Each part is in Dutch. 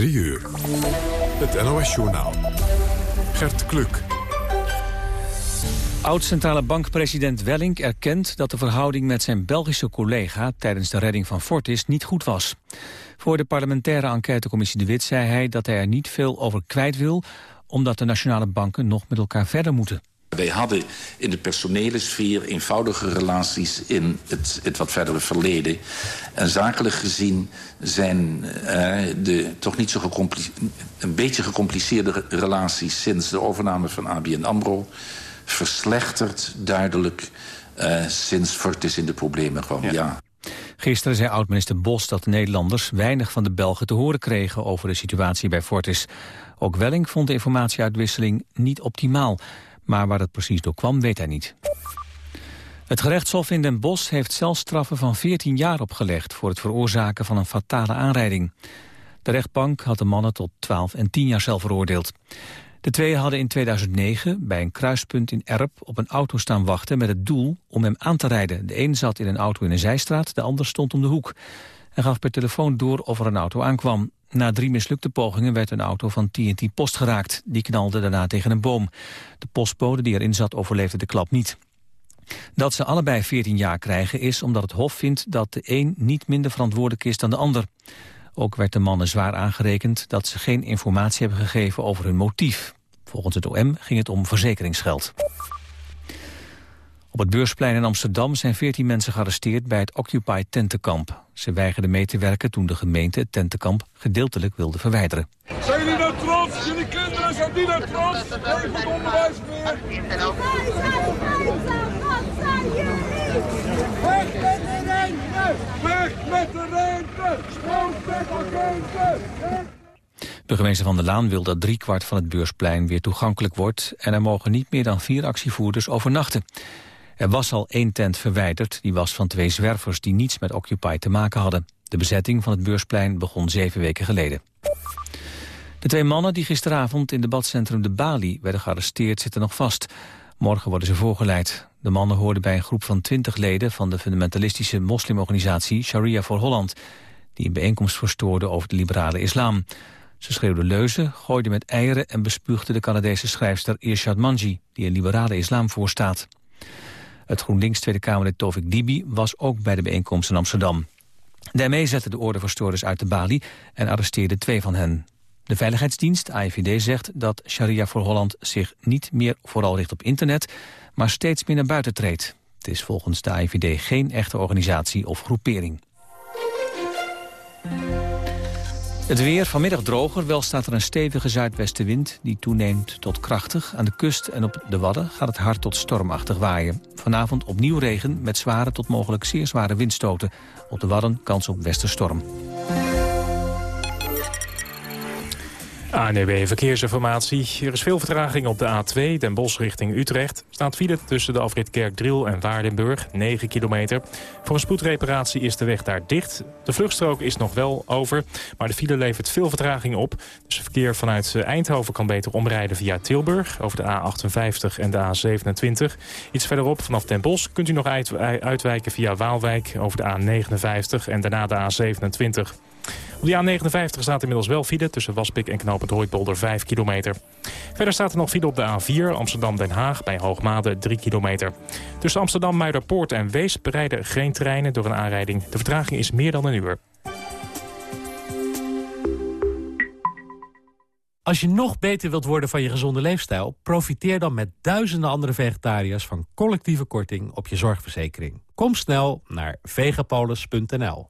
3 uur. Het NOS-journaal. Gert Kluk. Oud-centrale bankpresident Wellink erkent dat de verhouding met zijn Belgische collega tijdens de redding van Fortis niet goed was. Voor de parlementaire enquêtecommissie De Wit zei hij dat hij er niet veel over kwijt wil, omdat de nationale banken nog met elkaar verder moeten. Wij hadden in de personele sfeer eenvoudige relaties in het, het wat verdere verleden. En zakelijk gezien zijn uh, de toch niet zo een beetje gecompliceerde relaties sinds de overname van ABN AMRO verslechterd duidelijk uh, sinds Fortis in de problemen kwam. Ja. ja. Gisteren zei oud-minister Bos dat de Nederlanders weinig van de Belgen te horen kregen over de situatie bij Fortis. Ook Welling vond de informatieuitwisseling niet optimaal. Maar waar het precies door kwam, weet hij niet. Het gerechtshof in Den Bosch heeft celstraffen van 14 jaar opgelegd... voor het veroorzaken van een fatale aanrijding. De rechtbank had de mannen tot 12 en 10 jaar cel veroordeeld. De twee hadden in 2009 bij een kruispunt in Erp op een auto staan wachten... met het doel om hem aan te rijden. De een zat in een auto in een zijstraat, de ander stond om de hoek. Hij gaf per telefoon door of er een auto aankwam. Na drie mislukte pogingen werd een auto van TNT Post geraakt. Die knalde daarna tegen een boom. De postbode die erin zat overleefde de klap niet. Dat ze allebei 14 jaar krijgen is omdat het Hof vindt dat de een niet minder verantwoordelijk is dan de ander. Ook werd de mannen zwaar aangerekend dat ze geen informatie hebben gegeven over hun motief. Volgens het OM ging het om verzekeringsgeld. Op het beursplein in Amsterdam zijn 14 mensen gearresteerd bij het Occupy tentenkamp. Ze weigerden mee te werken toen de gemeente het tentenkamp gedeeltelijk wilde verwijderen. Zijn jullie nou trots? Jullie kinderen zijn die nou trots? Geef het onderwijs meer! Weg met de rente! Weg met de rente! Met agenten! Burgemeester Van der Laan wil dat driekwart van het beursplein weer toegankelijk wordt... en er mogen niet meer dan vier actievoerders overnachten. Er was al één tent verwijderd, die was van twee zwervers die niets met Occupy te maken hadden. De bezetting van het beursplein begon zeven weken geleden. De twee mannen die gisteravond in debatcentrum De Bali werden gearresteerd zitten nog vast. Morgen worden ze voorgeleid. De mannen hoorden bij een groep van twintig leden van de fundamentalistische moslimorganisatie Sharia voor Holland, die een bijeenkomst verstoorde over de liberale islam. Ze schreeuwden leuzen, gooiden met eieren en bespuugden de Canadese schrijfster Irshad Manji, die een liberale islam voorstaat. Het GroenLinks Tweede Kamerlid Tovik Dibi was ook bij de bijeenkomst in Amsterdam. Daarmee zette de ordeverstoorders uit de balie en arresteerde twee van hen. De Veiligheidsdienst, AIVD, zegt dat Sharia voor Holland zich niet meer vooral richt op internet, maar steeds meer naar buiten treedt. Het is volgens de AIVD geen echte organisatie of groepering. Het weer vanmiddag droger, wel staat er een stevige zuidwestenwind... die toeneemt tot krachtig. Aan de kust en op de Wadden gaat het hard tot stormachtig waaien. Vanavond opnieuw regen met zware tot mogelijk zeer zware windstoten. Op de Wadden kans op westerstorm. ANEB Verkeersinformatie. Er is veel vertraging op de A2, Den Bosch richting Utrecht. Staat file tussen de afrit Kerkdriel en Waardenburg, 9 kilometer. Voor een spoedreparatie is de weg daar dicht. De vluchtstrook is nog wel over, maar de file levert veel vertraging op. Dus het verkeer vanuit Eindhoven kan beter omrijden via Tilburg... over de A58 en de A27. Iets verderop, vanaf Den Bosch, kunt u nog uitwijken via Waalwijk... over de A59 en daarna de A27. Op de A59 staat inmiddels wel file tussen Waspik en Knoopend Hooipolder 5 kilometer. Verder staat er nog file op de A4 Amsterdam-Den Haag bij Hoogmade 3 kilometer. Tussen Amsterdam, Muiderpoort en Wees bereiden geen treinen door een aanrijding. De vertraging is meer dan een uur. Als je nog beter wilt worden van je gezonde leefstijl... profiteer dan met duizenden andere vegetariërs... van collectieve korting op je zorgverzekering. Kom snel naar vegapolis.nl.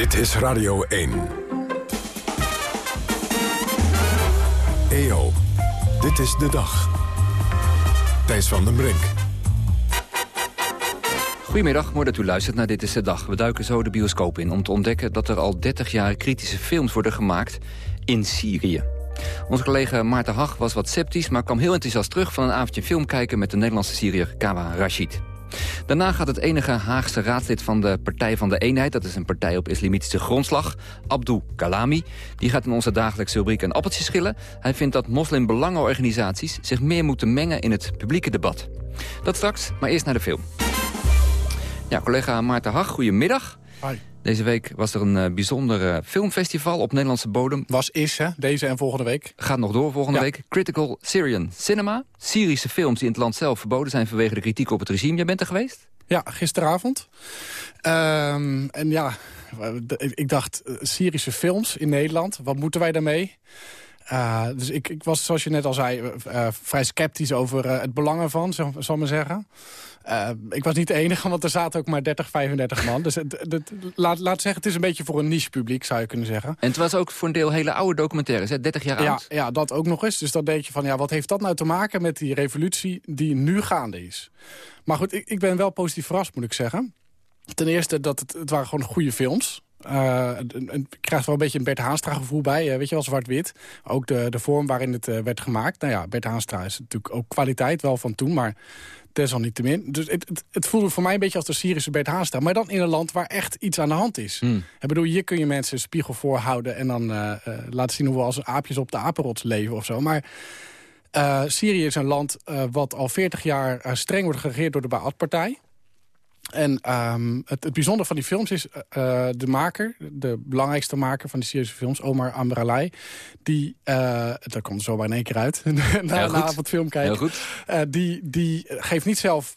Dit is Radio 1. EO, dit is de dag. Thijs van den Brink. Goedemiddag, mooi dat u luistert naar Dit is de Dag. We duiken zo de bioscoop in om te ontdekken dat er al 30 jaar kritische films worden gemaakt in Syrië. Onze collega Maarten Hag was wat sceptisch... maar kwam heel enthousiast terug van een avondje film kijken... met de Nederlandse Syriër Kawa Rashid. Daarna gaat het enige Haagse raadslid van de Partij van de Eenheid... dat is een partij op islamitische grondslag, Abdou Kalami... die gaat in onze dagelijkse rubriek een appeltje schillen. Hij vindt dat moslimbelangenorganisaties zich meer moeten mengen in het publieke debat. Dat straks, maar eerst naar de film. Ja, collega Maarten Hag, goedemiddag. Hi. Deze week was er een uh, bijzonder uh, filmfestival op Nederlandse bodem. Was is, hè? Deze en volgende week. Gaat nog door volgende ja. week. Critical Syrian Cinema. Syrische films die in het land zelf verboden zijn... vanwege de kritiek op het regime. Jij bent er geweest? Ja, gisteravond. Um, en ja, ik dacht, Syrische films in Nederland, wat moeten wij daarmee? Uh, dus ik, ik, was, zoals je net al zei, uh, vrij sceptisch over uh, het belang ervan, zal, zal maar zeggen. ik was niet de enige, want er zaten ook maar 30, 35 man. Dus het, het, laat, laat zeggen, het is een beetje voor een niche publiek, zou je kunnen zeggen. En het was ook voor een deel hele oude documentaires, hè? 30 jaar ja, oud. Ja, dat ook nog eens. Dus dan denk je van, ja, wat heeft dat nou te maken met die revolutie die nu gaande is? Maar goed, ik, ik ben wel positief verrast, moet ik zeggen. Ten eerste, dat het, het waren gewoon goede films. Uh, je krijgt wel een beetje een Bert Haanstra gevoel bij. Uh, weet je wel, zwart-wit. Ook de, de vorm waarin het uh, werd gemaakt. Nou ja, Bert Haanstra is natuurlijk ook kwaliteit wel van toen. Maar desalniettemin. Dus het, het, het voelde voor mij een beetje als de Syrische Bert Haanstra. Maar dan in een land waar echt iets aan de hand is. Hmm. Ik bedoel, hier kun je mensen een spiegel voorhouden... en dan laten zien hoe we als aapjes op de apenrots leven of zo. Maar... Syrië is een land wat al 40 jaar streng wordt geregeerd door de Ba'ath-partij. En um, het, het bijzondere van die films is uh, de maker, de belangrijkste maker van die Syrische films, Omar Amralai. Die, uh, daar komt er zo maar in één keer uit, na, na het film kijken. Heel goed. Uh, die, die geeft niet zelf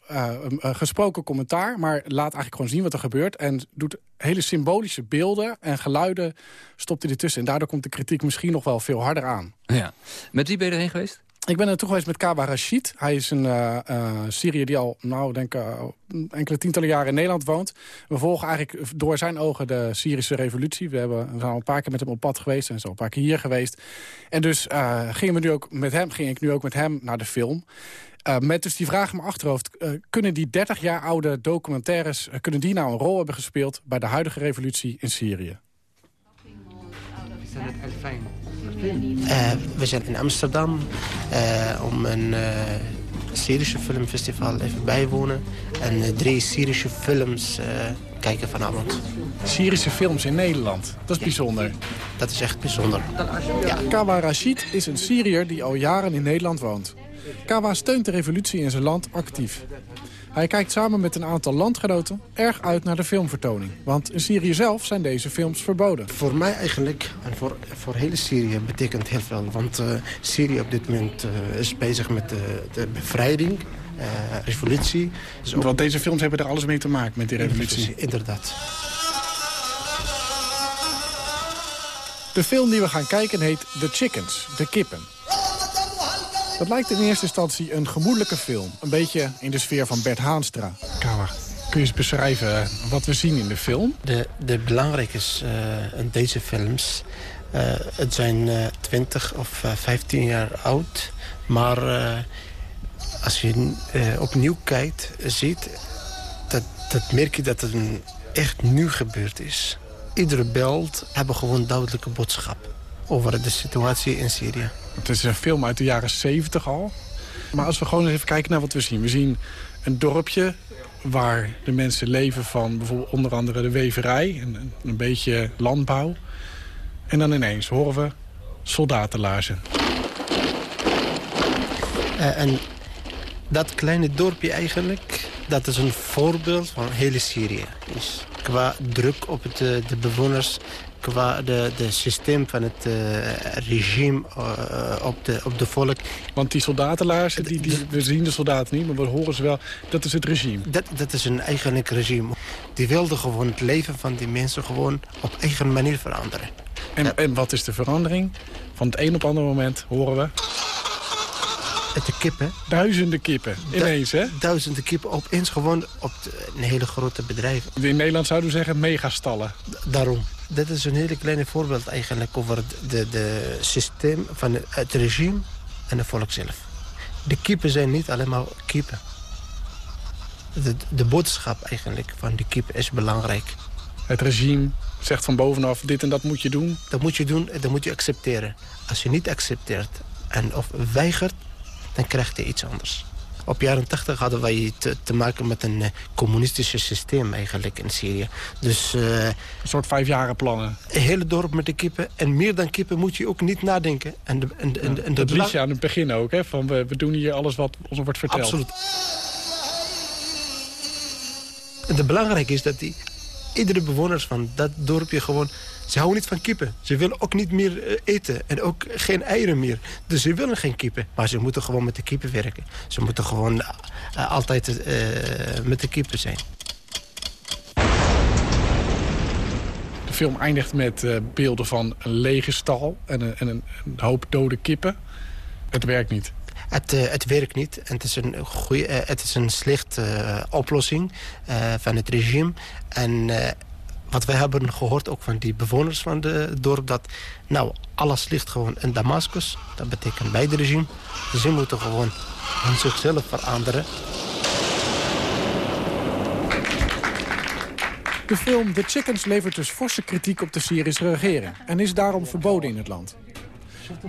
gesproken commentaar, maar laat eigenlijk gewoon zien wat er gebeurt. En doet hele symbolische beelden en geluiden stopt hij ertussen. En daardoor komt de kritiek misschien nog wel veel harder aan. Ja. Met wie ben je erheen geweest? Ik ben er toe geweest met Kaba Rashid. Hij is een uh, Syriër die al, nou, denk, uh, enkele tientallen jaren in Nederland woont. We volgen eigenlijk door zijn ogen de Syrische revolutie. We, hebben, zijn al een paar keer met hem op pad geweest en zo een paar keer hier geweest. En dus gingen we nu ook met hem, ging ik nu ook met hem naar de film. met dus die vraag in mijn achterhoofd. kunnen die 30 jaar oude documentaires... kunnen die nou een rol hebben gespeeld... bij de huidige revolutie in Syrië? Uh, we zijn in Amsterdam uh, om een uh, Syrische filmfestival even bijwonen. En drie Syrische films kijken vanavond. Syrische films in Nederland, dat is ja. bijzonder. Dat is echt bijzonder. Ja, Kawa Rashid is een Syriër die al jaren in Nederland woont. Kawa steunt de revolutie in zijn land actief. Hij kijkt samen met een aantal landgenoten erg uit naar de filmvertoning. Want in Syrië zelf zijn deze films verboden. Voor mij eigenlijk, en voor, voor hele Syrië, betekent heel veel. Want uh, Syrië op dit moment uh, is bezig met de, de bevrijding, uh, revolutie. Dus ook... Want deze films hebben er alles mee te maken met die revolutie. Inderdaad. De film die we gaan kijken heet The Chickens, de kippen. Dat lijkt in eerste instantie een gemoedelijke film. Een beetje in de sfeer van Bert Haanstra. Kawa, kun je eens beschrijven wat we zien in de film? De, de belangrijk is uh, in deze films... Uh, het zijn uh, 20 of 15 jaar oud. Maar als je opnieuw kijkt, ziet... Dat, dat merk je dat het echt nu gebeurd is. Iedere beeld hebben gewoon duidelijke boodschap over de situatie in Syrië. Het is een film uit de jaren 70 al. Maar als we gewoon eens even kijken naar wat we zien. We zien een dorpje waar de mensen leven van bijvoorbeeld onder andere de weverij. En een beetje landbouw. En dan ineens horen we soldatenlaarzen. Uh, en dat kleine dorpje eigenlijk, dat is een voorbeeld van hele Syrië. Dus qua druk op het, de bewoners qua de, de systeem van het uh, regime uh, op, de, op de volk. Want die soldatenlaarzen, die, die, we zien de soldaten niet, maar we horen ze wel. Dat is het regime. Dat, dat is een eigenlijk regime. Die wilde gewoon het leven van die mensen gewoon op eigen manier veranderen. En, en wat is de verandering? Van het een op het andere moment horen we... De kippen. Duizenden kippen, ineens hè? Duizenden kippen opeens gewoon op de, een hele grote bedrijf. In Nederland zouden we zeggen megastallen. Daarom. Dit is een hele kleine voorbeeld eigenlijk over het de, de systeem van het regime en het volk zelf. De kippen zijn niet alleen maar kippen. De, de boodschap eigenlijk van de kippen is belangrijk. Het regime zegt van bovenaf, dit en dat moet je doen. Dat moet je doen en dat moet je accepteren. Als je niet accepteert en of weigert, dan krijg je iets anders. Op jaren 80 hadden wij te, te maken met een uh, communistische systeem eigenlijk in Syrië. Dus, uh, een soort vijfjarenplannen. Een hele dorp met de kippen. En meer dan kippen moet je ook niet nadenken. En de, en, en, dat liet je aan het begin ook, hè? Van we, we doen hier alles wat ons wordt verteld. Absoluut. En het belangrijke is dat die, iedere bewoners van dat dorpje gewoon... Ze houden niet van kippen. Ze willen ook niet meer eten. En ook geen eieren meer. Dus ze willen geen kippen. Maar ze moeten gewoon met de kippen werken. Ze moeten gewoon uh, altijd uh, met de kippen zijn. De film eindigt met uh, beelden van een lege stal en een, en een, hoop dode kippen. Het werkt niet. Het, het, werkt niet. En het is een, goeie, het is een slechte uh, oplossing van het regime. En wat wij hebben gehoord ook van die bewoners van het dorp... dat nou, alles ligt gewoon in Damascus. Dat betekent bij het regime. Ze moeten gewoon aan zichzelf veranderen. De film The Chickens levert dus forse kritiek op de Syrische regering... en is daarom verboden in het land.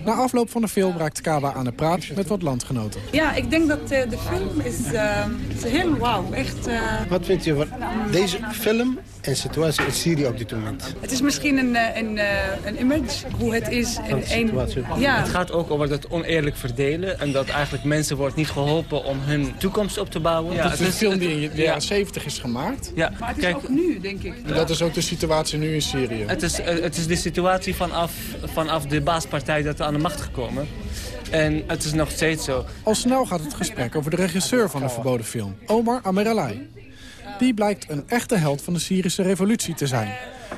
Na afloop van de film raakt Kawa aan de praat met wat landgenoten. Ja, ik denk dat uh, de film is, uh, is heel wauw. Echt, uh... Wat vind je van deze film en situatie in Syrië op dit moment? Het is misschien een, een, een image, hoe het is. In een... ja. Het gaat ook over het oneerlijk verdelen. En dat eigenlijk mensen wordt niet geholpen om hun toekomst op te bouwen. Ja, het is een film die in de jaren 70 is gemaakt. Ja. Maar het is Kijk, ook nu, denk ik. En dat is ook de situatie nu in Syrië. Het is, het is de situatie vanaf, vanaf de baaspartij dat aan de macht gekomen. En het is nog steeds zo. Al snel gaat het gesprek over de regisseur van de verboden film, Omar Ameralai. Die blijkt een echte held van de Syrische revolutie te zijn.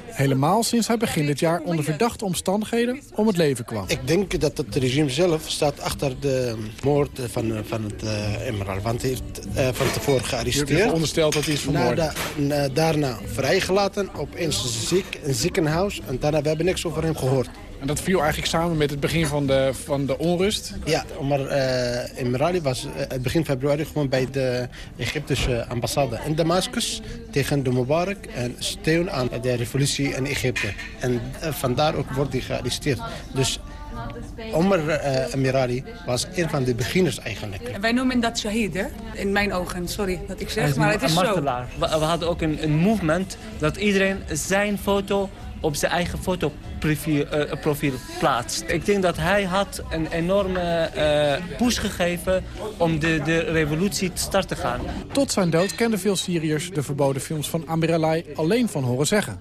Helemaal sinds hij begin dit jaar onder verdachte omstandigheden om het leven kwam. Ik denk dat het regime zelf staat achter de moord van, van het uh. Want hij heeft uh, van tevoren gearresteerd. Je ondersteld dat hij is vermoord. Da na, daarna vrijgelaten, opeens ziek, een ziekenhuis. En daarna we hebben niks over hem gehoord. En dat viel eigenlijk samen met het begin van de, van de onrust? Ja, maar uh, Emirali was uh, begin februari gewoon bij de Egyptische ambassade in Damascus tegen de Mubarak en steun aan de revolutie in Egypte. En uh, vandaar ook wordt hij gearresteerd. Dus Omar uh, Amirali was een van de beginners eigenlijk. En wij noemen dat shahid, hè? In mijn ogen, sorry dat ik zeg, maar het is zo. We, we hadden ook een, een movement dat iedereen zijn foto op zijn eigen fotoprofiel uh, profiel plaatst. Ik denk dat hij had een enorme uh, push gegeven om de, de revolutie te start te gaan. Tot zijn dood kenden veel Syriërs de verboden films van Amiralai alleen van horen zeggen.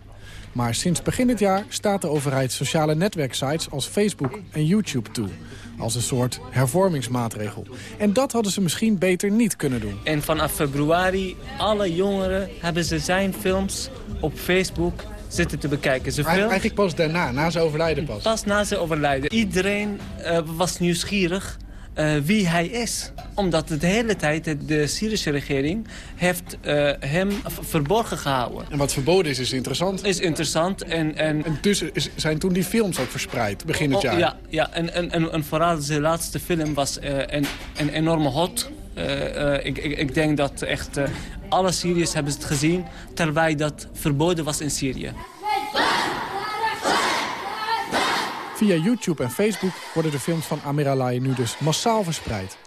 Maar sinds begin dit jaar staat de overheid sociale netwerksites als Facebook en YouTube toe. Als een soort hervormingsmaatregel. En dat hadden ze misschien beter niet kunnen doen. En vanaf februari, alle jongeren hebben ze zijn films op Facebook zitten te bekijken. Ze film... Eigenlijk pas daarna, na zijn overlijden pas. Pas na zijn overlijden. Iedereen uh, was nieuwsgierig uh, wie hij is. Omdat de hele tijd de Syrische regering heeft uh, hem verborgen gehouden. En wat verboden is, is interessant. Is interessant. En, en... en dus is, zijn toen die films ook verspreid, begin het oh, jaar. Ja, ja en, en, en, en vooral zijn laatste film was uh, een, een enorme hot. ik, ik, ik denk dat echt alle Syriërs hebben het gezien... terwijl dat verboden was in Syrië. Via YouTube en Facebook worden de films van Amiralai nu dus massaal verspreid.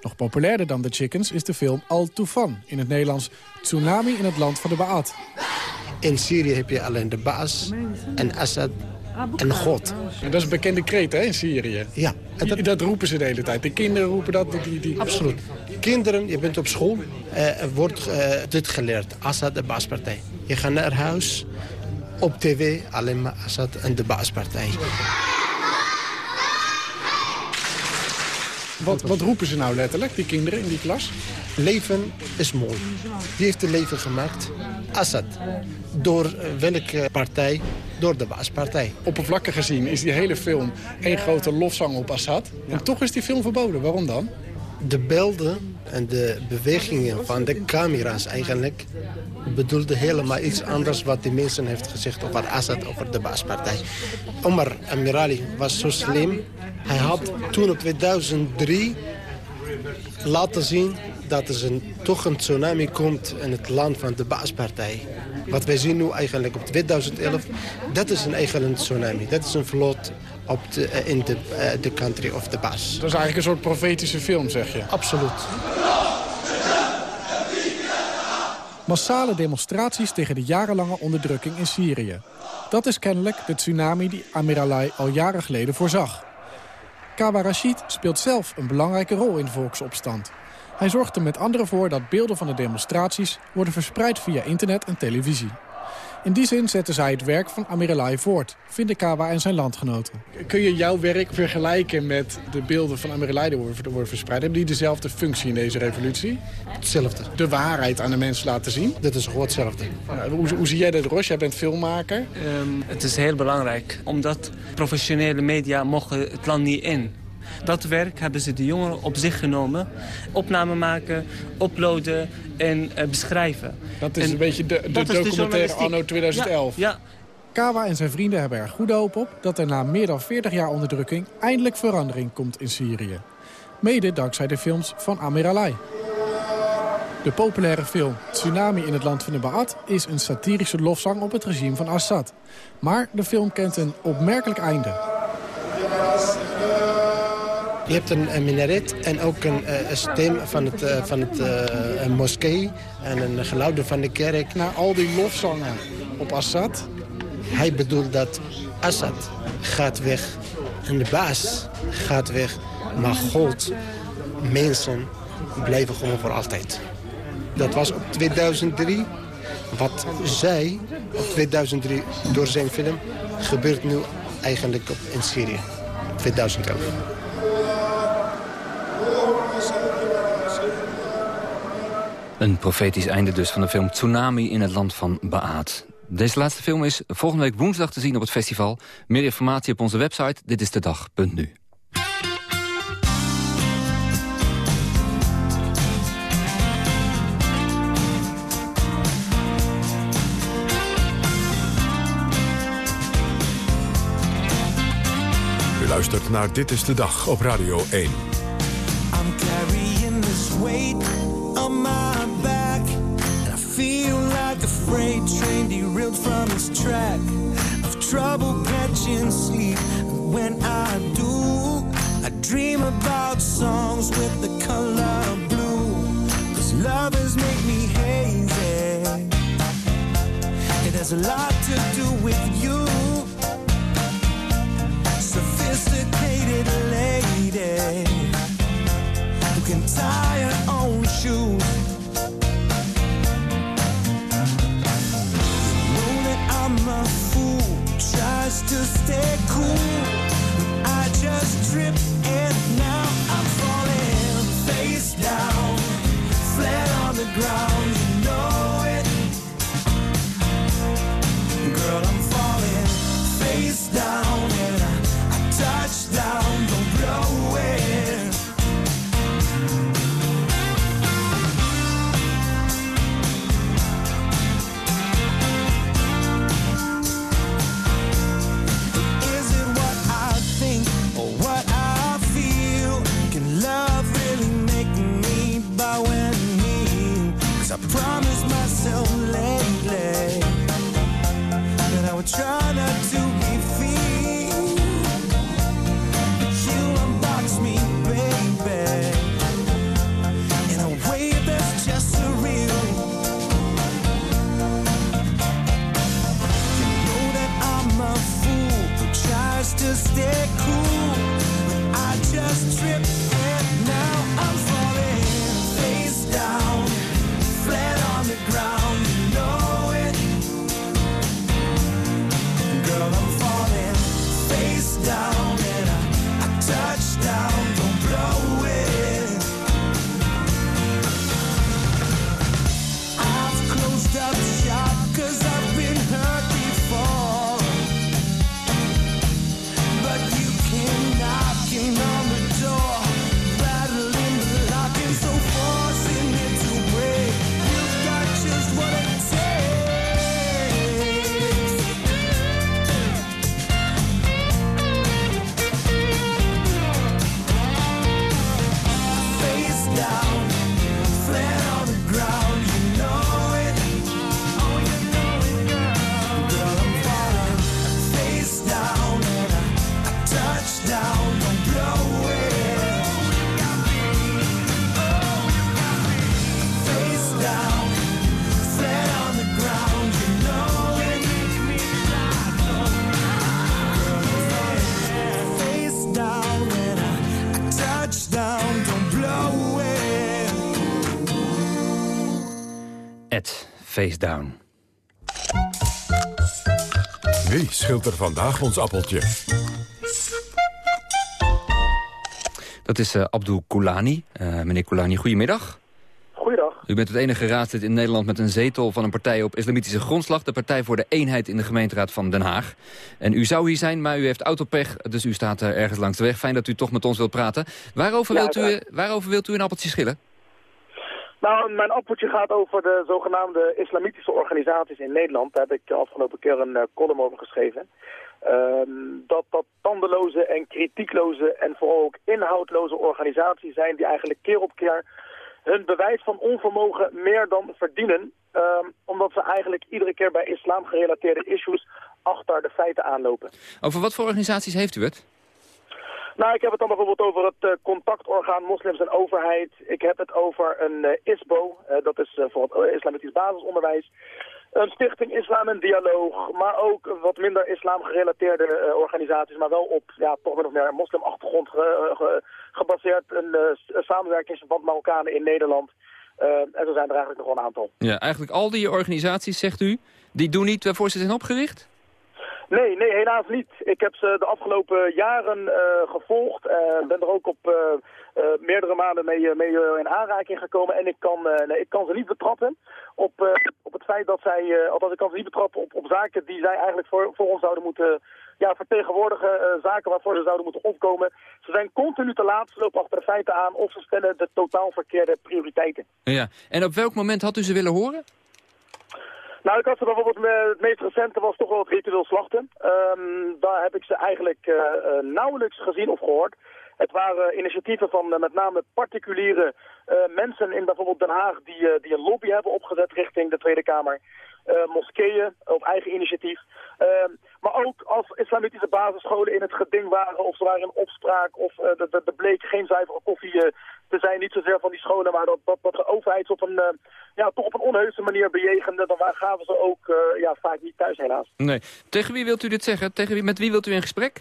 Nog populairder dan The Chickens is de film Al Tufan, in het Nederlands Tsunami in het land van de Baat. In Syrië heb je alleen de baas en Assad en God. En dat is een bekende kreet hè, in Syrië. Ja. Dat... dat... roepen ze de hele tijd. De kinderen roepen dat. Die, die... Absoluut. Kinderen, je bent op school, uh, wordt uh, dit geleerd. Assad de baaspartij. Je gaat naar huis, op tv alleen maar Assad en de baaspartij. Wat, wat roepen ze nou letterlijk, die kinderen in die klas? Leven is mooi. Wie heeft het leven gemaakt? Assad. Door welke partij? Door de baaspartij. Oppervlakkig gezien is die hele film één grote lofzang op Assad. En toch is die film verboden. Waarom dan? De beelden en de bewegingen van de camera's eigenlijk bedoelde helemaal iets anders wat die mensen heeft gezegd over Assad, over de baaspartij. Omar Amirali was zo slim. Hij had toen in 2003 laten zien dat er een, toch een tsunami komt in het land van de baaspartij. Wat wij zien nu eigenlijk op 2011, dat is een eigen tsunami. Dat is een vloot op de, eh, in de, uh, de country of the bas. Dat is eigenlijk een soort profetische film, zeg je? Absoluut. Massale demonstraties tegen de jarenlange onderdrukking in Syrië. Dat is kennelijk de tsunami die Amiralai al jaren geleden voorzag. Kawa Rashid speelt zelf een belangrijke rol in de volksopstand. Hij zorgt er met anderen voor dat beelden van de demonstraties... worden verspreid via internet en televisie. In die zin zetten zij het werk van Amiralai voort, vinden Kawa en zijn landgenoten. Kun je jouw werk vergelijken met de beelden van Amiralai die worden verspreid? Hebben die dezelfde functie in deze revolutie? Hetzelfde. De waarheid aan de mensen laten zien? Dat is gewoon hetzelfde. hoe, hoe, zie jij dat, Ros? Jij bent filmmaker. Um, het is heel belangrijk, omdat professionele media mogen het land niet in. Dat werk hebben ze de jongeren op zich genomen. Opname maken, uploaden en uh, beschrijven. Dat is een beetje de, de documentaire anno 2011. Ja, ja. Kawa en zijn vrienden hebben er goede hoop op... dat er na meer dan 40 jaar onderdrukking eindelijk verandering komt in Syrië. Mede dankzij de films van Amir Alai. De populaire film Tsunami in het land van de Ba'at... is een satirische lofzang op het regime van Assad. Maar de film kent een opmerkelijk einde. Je hebt een, een minaret en ook een, uh, stem van het, uh, van het uh, moskee en een geluiden van de kerk. Na al die lofzangen op Assad? Hij bedoelt dat Assad gaat weg en de baas gaat weg. Maar God, mensen blijven gewoon voor altijd. Dat was op 2003. Wat zij op 2003 door zijn film gebeurt nu eigenlijk op, in Syrië. 2011. Een profetisch einde dus van de film Tsunami in het land van Baat. Deze laatste film is volgende week woensdag te zien op het festival. Meer informatie op onze website dit is de dag.nu. U luistert naar Dit is de Dag op Radio 1. I'm carrying this weight on my back. And I feel like a freight train derailed from its track. I've trouble catching sleep. And when I do I dream about songs with the color blue. Cause lovers make me hazy. It has a lot to do with you. Sophisticated lady Who can tie her own shoes I'm a fool, tries to stay cool. I just trip and now I'm falling face down, flat on the ground. try. Face down. Wie schilt er vandaag ons appeltje? Dat is eh, Abdul Koulani. Eh, meneer Koulani, goedemiddag. Goeiedag. U bent het enige raadslid in Nederland met een zetel van een partij op islamitische grondslag. De Partij voor de Eenheid in de gemeenteraad van Den Haag. En u zou hier zijn, maar u heeft autopech, dus u staat eh, ergens langs de weg. Fijn dat u toch met ons wilt praten. Waarover, Ja, wilt, u, uiteraard. waarover wilt u een appeltje schillen? Nou, mijn appeltje gaat over de zogenaamde islamitische organisaties in Nederland. Daar heb ik de afgelopen keer een eh, column over geschreven. Ehm, dat dat tandeloze en kritiekloze en vooral ook inhoudloze organisaties zijn die eigenlijk keer op keer hun bewijs van onvermogen meer dan verdienen. ehm, omdat ze eigenlijk iedere keer bij islam gerelateerde issues achter de feiten aanlopen. Over wat voor organisaties heeft u het? Nou, ik heb het dan bijvoorbeeld over het eh, contactorgaan Moslims en Overheid. Ik heb het over een eh, ISBO, eh, dat is voor het Islamitisch Basisonderwijs. Een stichting Islam en Dialoog, maar ook wat minder islam gerelateerde eh, organisaties, maar wel op ja, toch min of meer moslimachtergrond ge- ge- gebaseerd. Een samenwerkingsverband Marokkanen in Nederland. En zo zijn er eigenlijk nog wel een aantal. Ja, eigenlijk al die organisaties, zegt u, die doen niet waarvoor ze zijn opgericht? Nee, nee, helaas niet. Ik heb ze de afgelopen jaren eh, gevolgd. en ben er ook op eh, meerdere maanden mee, mee in aanraking gekomen. En ik kan, nee, ik kan ze niet betrappen op, op het feit dat zij... althans, ik kan ze niet betrappen op, op zaken die zij eigenlijk voor, voor ons zouden moeten ja, vertegenwoordigen. zaken waarvoor ze zouden moeten opkomen. Ze zijn continu te laat, ze lopen achter de feiten aan... of ze stellen de totaal verkeerde prioriteiten. Ja, en op welk moment had u ze willen horen? Nou, ik had ze bijvoorbeeld, het meest recente was toch wel het ritueel slachten. Ehm, daar heb ik ze eigenlijk eh, eh, nauwelijks gezien of gehoord. Het waren initiatieven van eh, met name particuliere mensen in bijvoorbeeld Den Haag die, die een lobby hebben opgezet richting de Tweede Kamer. Eh, moskeeën op eigen initiatief. Ehm, maar ook als islamitische basisscholen in het geding waren of ze waren in opspraak of eh, er- er bleek geen zuivere koffie eh, te zijn. Niet zozeer van die scholen, maar dat, de overheid op een, eh, ja, toch op een onheuse manier bejegende. Dan gaven ze ook eh, ja, vaak niet thuis helaas. Nee. Tegen wie wilt u dit zeggen? Tegen wie, met wie wilt u in gesprek?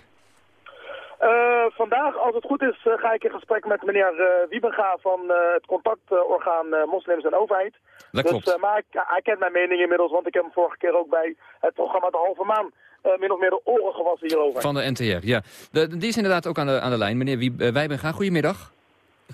Eh, vandaag, als het goed is, eh, ga ik in gesprek met meneer eh Wiebenga van het contactorgaan Moslims en Overheid. Dat dus, klopt. maar ik- hij kent mijn mening inmiddels, want ik heb hem vorige keer ook bij het programma De Halve Maan min of meer de oren gewassen hierover. Van de NTR, ja. De, die is inderdaad ook aan de, aan de lijn. Meneer Wie, uh, Wijbenga, goedemiddag.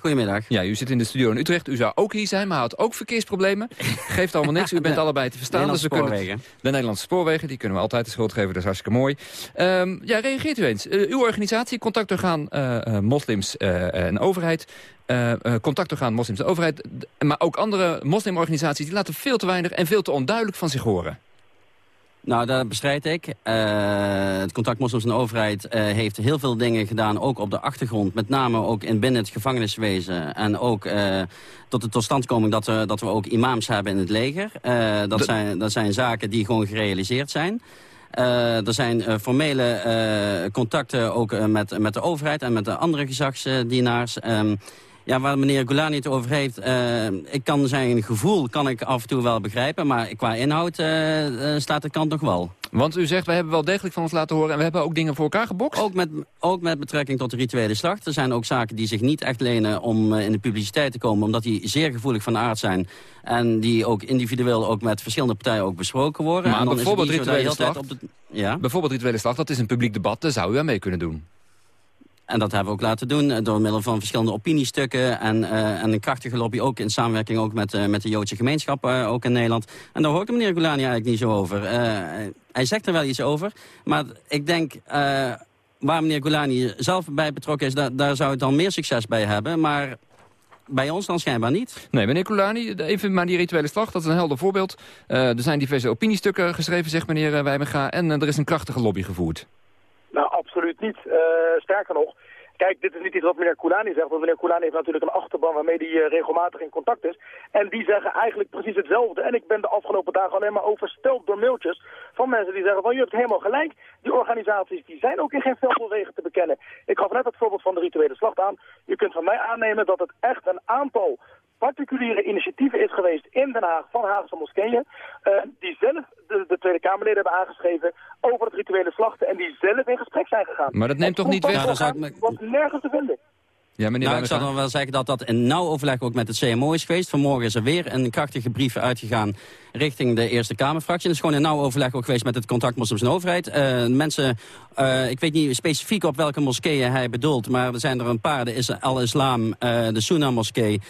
Goedemiddag. Ja, u zit in de studio in Utrecht. U zou ook hier zijn, maar had ook verkeersproblemen. Geeft allemaal niks. U bent allebei te verstaan. Nederlandse we kunnen spoorwegen. de Nederlandse spoorwegen, die kunnen we altijd de schuld geven. Dat is hartstikke mooi. Ehm, ja, reageert u eens. Eh, uw organisatie, contactorgaan eh, eh, moslims en overheid. eh, contactorgaan moslims en overheid. Maar ook andere moslimorganisaties, die laten veel te weinig en veel te onduidelijk van zich horen. Nou, dat bestrijd ik. Eh, het Contact Moslims en de Overheid eh, heeft heel veel dingen gedaan, ook op de achtergrond. Met name ook in binnen het gevangeniswezen. En ook eh, tot de totstandkoming dat we, dat we ook imams hebben in het leger. Dat, De- zijn, dat zijn zaken die gewoon gerealiseerd zijn. Er zijn formele contacten ook met, met de overheid en met de andere gezagsdienaars. Ehm, ja, waar meneer Goulani het over heeft, eh, ik kan zijn gevoel kan ik af en toe wel begrijpen, maar qua inhoud eh, eh, staat de kant nog wel. Want u zegt, wij hebben wel degelijk van ons laten horen... en we hebben ook dingen voor elkaar gebokst? Ook met, ook met betrekking tot de rituele slacht. Er zijn ook zaken die zich niet echt lenen om in de publiciteit te komen... omdat die zeer gevoelig van aard zijn. En die ook individueel ook met verschillende partijen ook besproken worden. Maar en dan is het bijvoorbeeld rituele slacht. Op de, ja? Bijvoorbeeld rituele slag, dat is een publiek debat. Daar zou u aan mee kunnen doen. En dat hebben we ook laten doen eh, door middel van verschillende opiniestukken... en, eh, en een krachtige lobby ook in samenwerking ook met, eh, met de Joodse gemeenschap ook in Nederland. En daar hoort de meneer Goulani eigenlijk niet zo over. Hij zegt er wel iets over, maar ik denk... waar meneer Goulani zelf bij betrokken is, daar, zou het dan meer succes bij hebben. Maar bij ons dan schijnbaar niet. Nee, meneer Koulani, even maar die rituele slag, dat is een helder voorbeeld. Er zijn diverse opiniestukken geschreven, zegt meneer Wijmenga... en er is een krachtige lobby gevoerd. Nou, absoluut niet. Uh, sterker nog, Kijk, dit is niet iets wat meneer Koulani zegt, want meneer Koulani heeft natuurlijk een achterban waarmee hij uh, regelmatig in contact is. En die zeggen eigenlijk precies hetzelfde. En ik ben de afgelopen dagen alleen maar oversteld door mailtjes van mensen die zeggen van, je hebt helemaal gelijk. Die organisaties die zijn ook in geen veldwegen te bekennen. Ik gaf net het voorbeeld van de rituele slacht aan. Je kunt van mij aannemen dat het echt een aantal particuliere initiatieven is geweest in Den Haag van Haagse moskeeën. Uh, die zelf de, de, Tweede Kamerleden hebben aangeschreven over het rituele slachten. En die zelf in gesprek zijn gegaan. Maar dat neemt toch niet weg? Dat was nergens te vinden. Ja, meneer nou, ik zal dan wel zeggen dat dat in nauw overleg ook met het CMO is geweest. Vanmorgen is er weer een krachtige brief uitgegaan richting de Eerste Kamerfractie. Dat is gewoon in nauw overleg ook geweest met het contact Moslims Overheid. Uh, mensen, uh, ik weet niet specifiek op welke moskeeën hij bedoelt, maar er zijn er een paar. De is Al-Islam, uh, de Sunna-moskee,